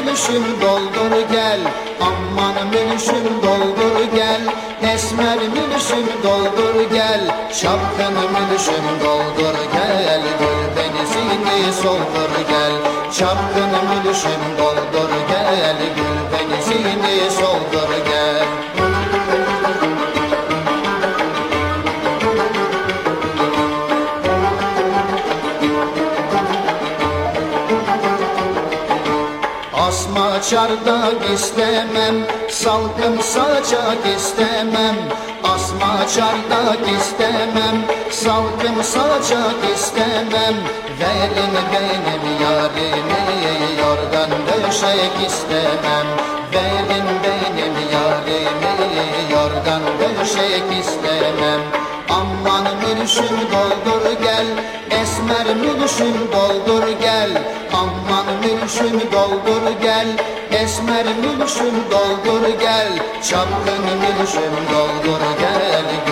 menüşüm doldur gel Aman menüşüm doldur gel. Esmer menüşüm doldur gel Şapkan menüşüm doldur gel. Gül denizini soldur gel Şapkan menüşüm doldur gel. Gül denizini soldur çardak istemem Salkım saçak istemem Asma çardak istemem Salgım sacak istemem. Verin benim yarimi Yorgan döşek istemem. Verin benim yarimi Yorgan döşek istemem. Aman mülüşüm doldur gel Esmer mülüşüm doldur gel. Aman mülüşüm doldur gel Esmer mülüşüm doldur gel. Çapkın mülüşüm doldur gel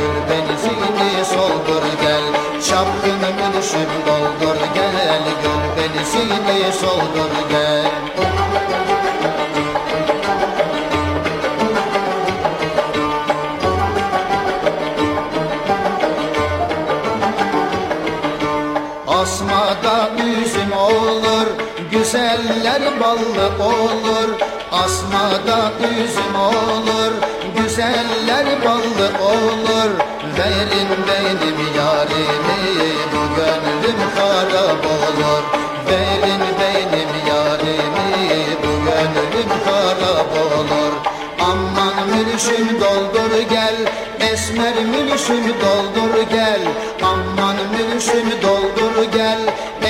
Asmada üzüm olur, güzeller ballı olur. Asmada üzüm olur, güzeller ballı olur. Verin benim yarimi, bu gönlüm harap olur. Esmer mülüşüm doldur gel. Aman mülüşüm doldur gel,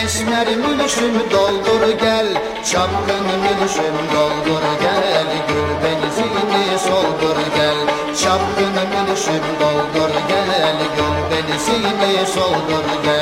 esmer mülüşüm doldur gel. Çapkın mülüşüm doldur gel, gül benzini soldur gel. Çapkın mülüşüm doldur gel, gül benzini soldur gel.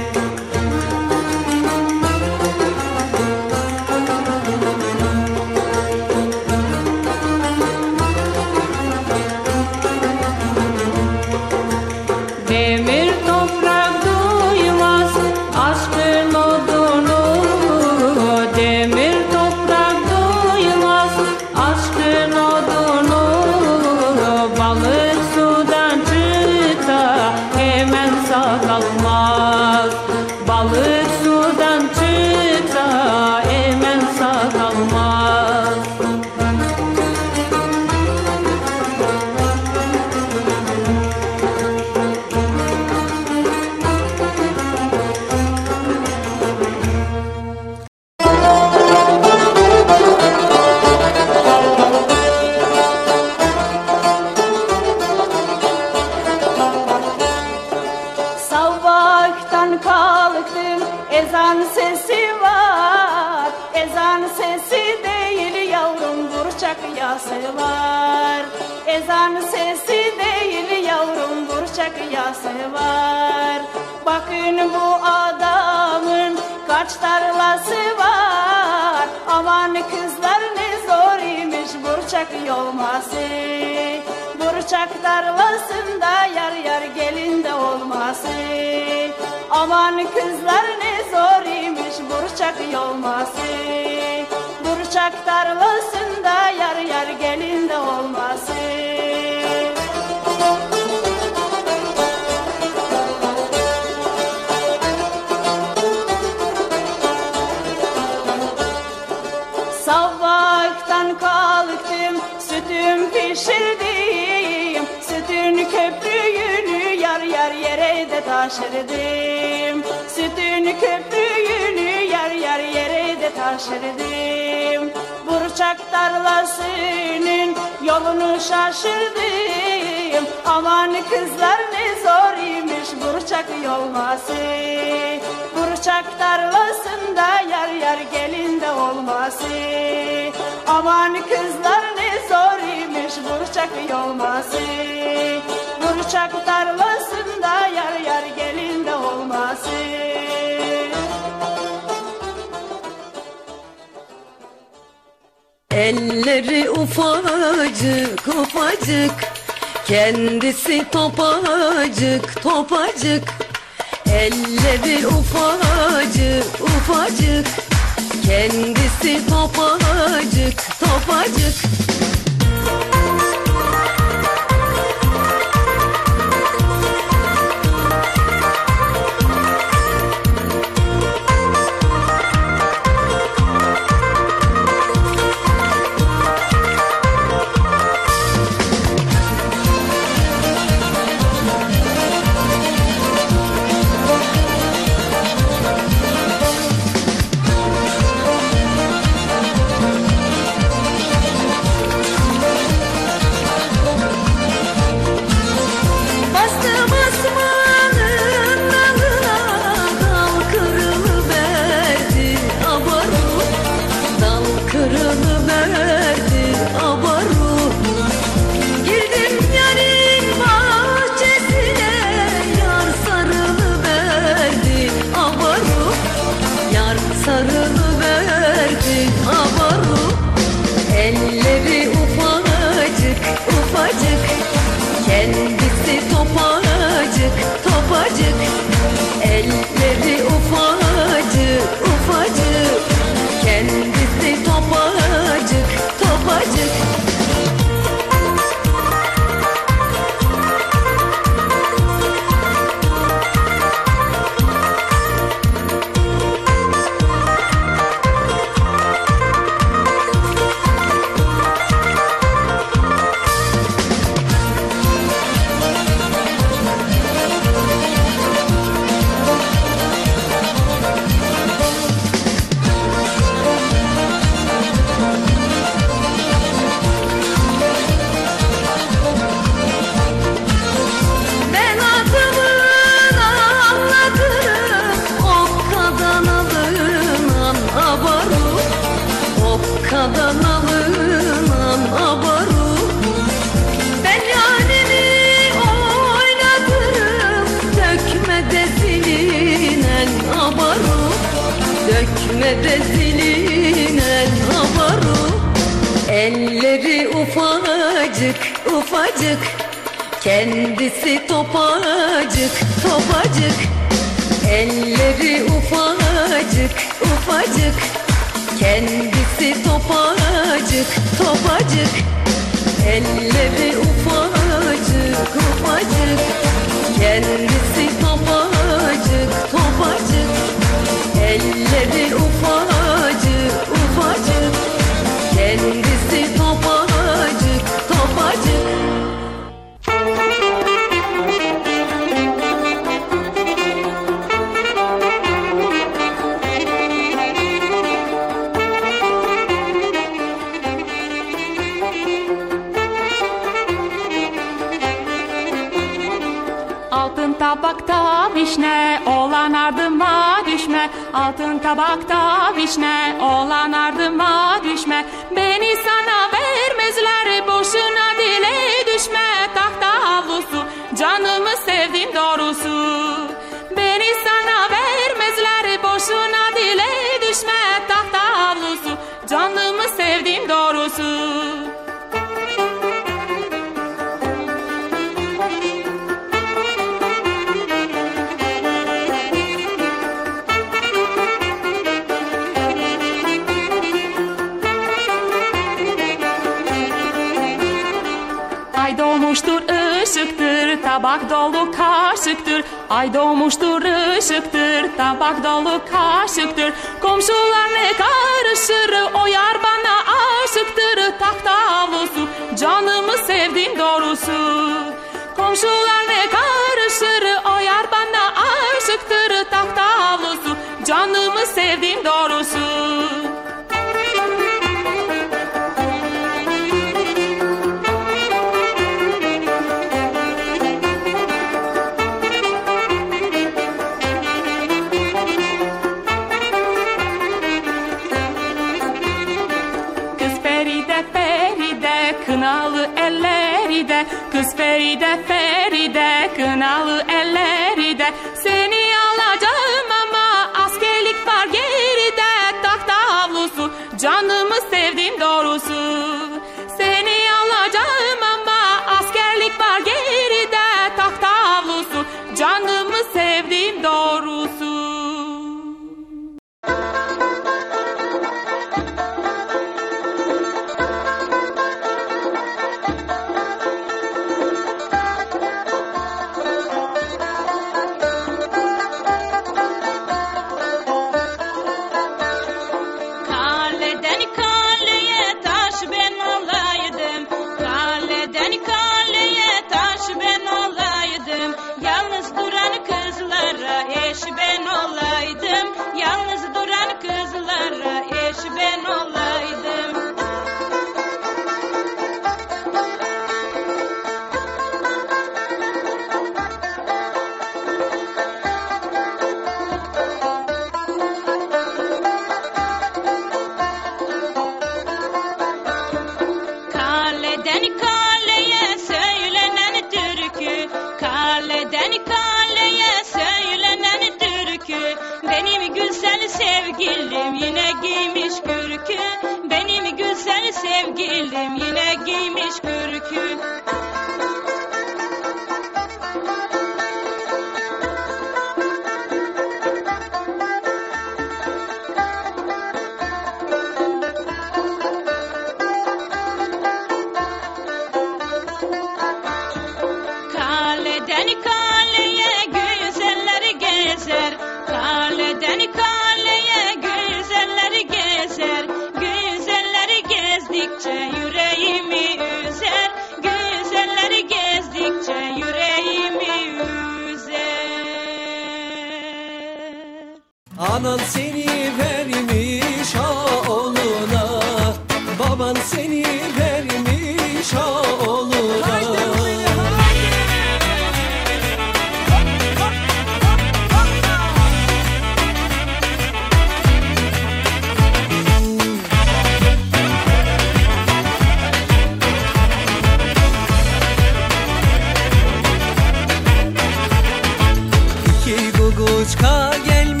Guguçka gelmiş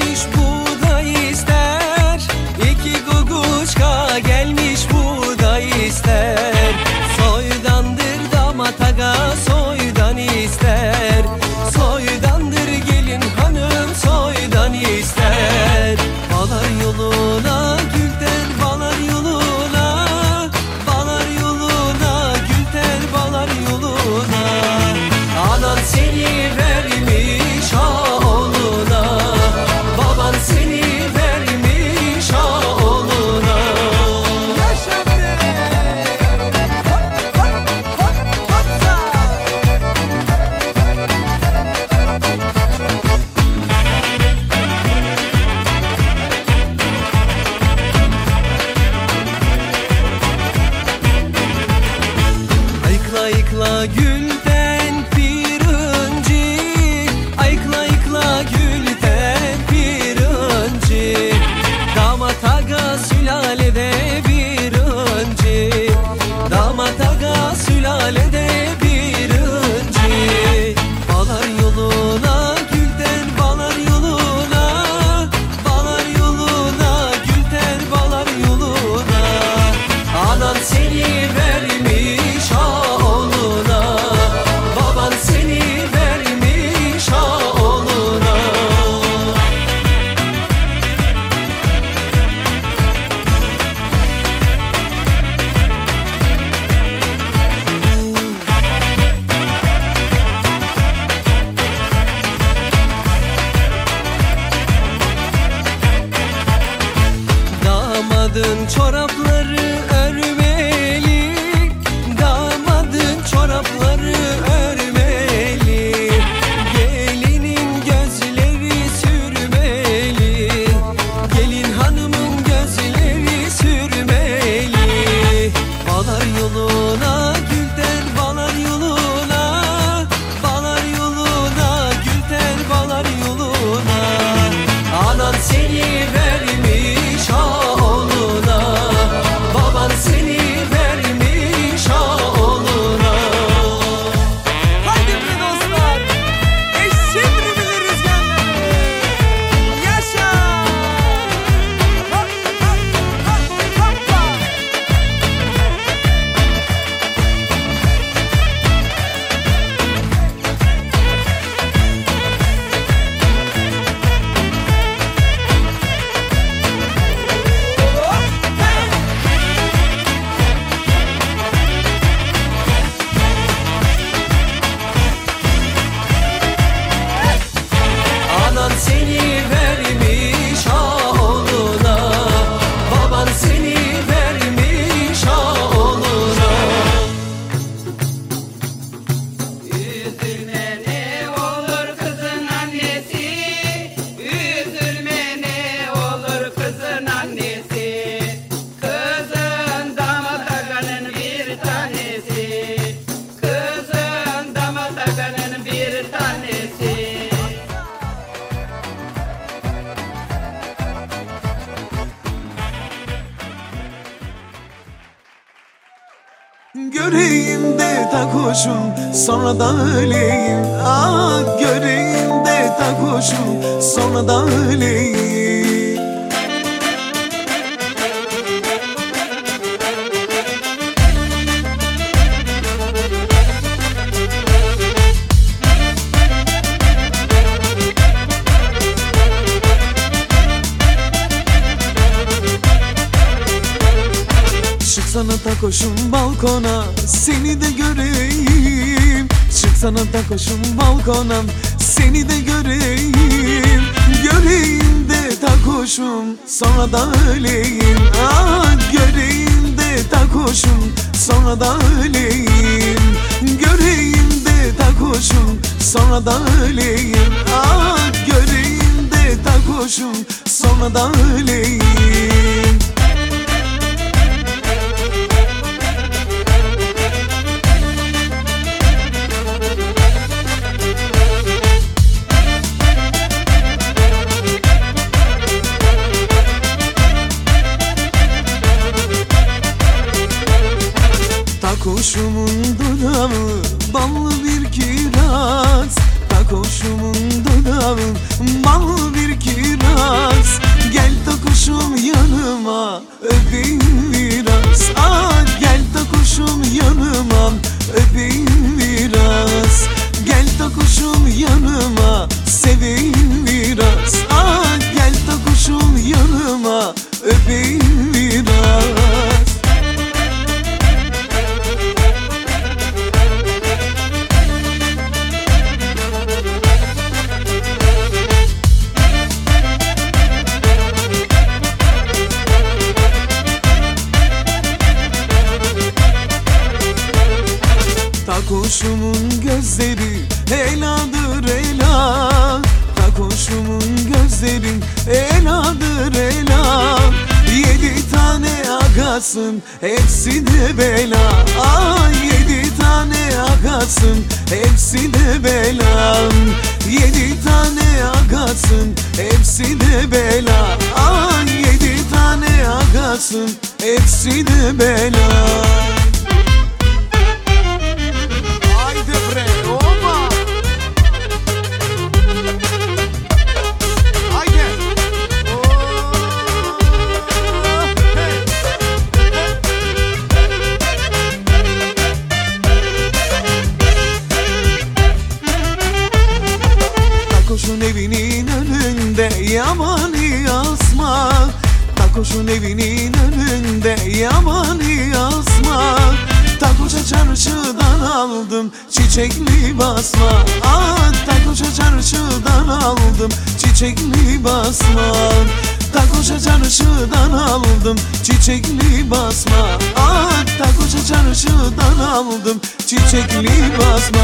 aldım çiçekli basma Aa, Takoşa çarşıdan aldım çiçekli basma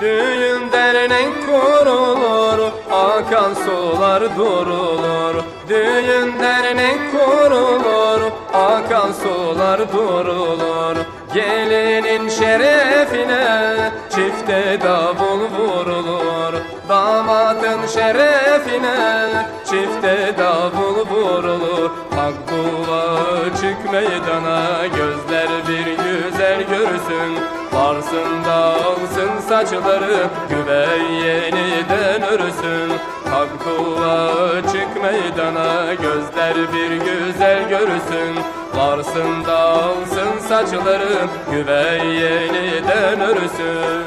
Düğün dernek kurulur, akan sular durulur. Düğün dernek kurulur, akan sular durulur. Gelinin şerefine çifte davul vurulur. Damatın şerefine çifte davul vurulur. Hak kulağı çık meydana gözler bir güzel görsün. Varsın dağılsın saçları güvey yeniden örüsün Hak kulağı çık meydana gözler bir güzel görsün Varsın dağılsın saçları güvey yeniden örüsün.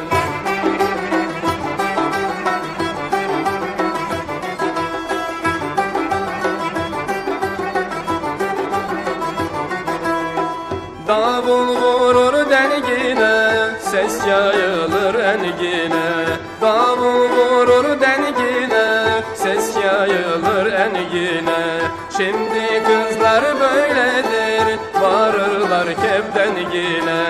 Davul vurur dengine, ses yayılır engine. Davul vurur dengine, ses yayılır engine Kızlar kevden gile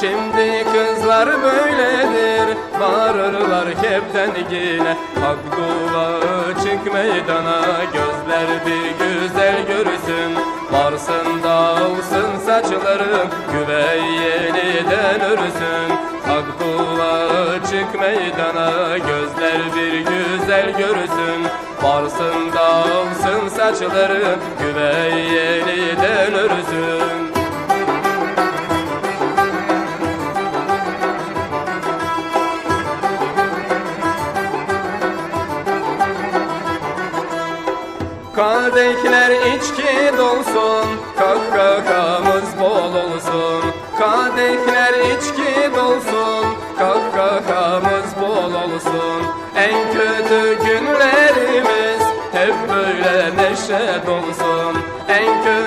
Şimdi kızlar böyledir. Varırlar kevden gile Hak dulağı çık meydana. Gözler bir güzel görsün Varsın dağılsın saçlarım. Güvey yeniden örsün Hak dulağı çık meydana. Gözler bir güzel görsün Varsın dağılsın saçlarım. Güvey yeniden örsün Kadehler içki dolsun, kahkahamız bol olsun. Kadehler içki dolsun, kahkahamız bol olsun. En kötü günlerimiz hep böyle neşe dolsun. En kötü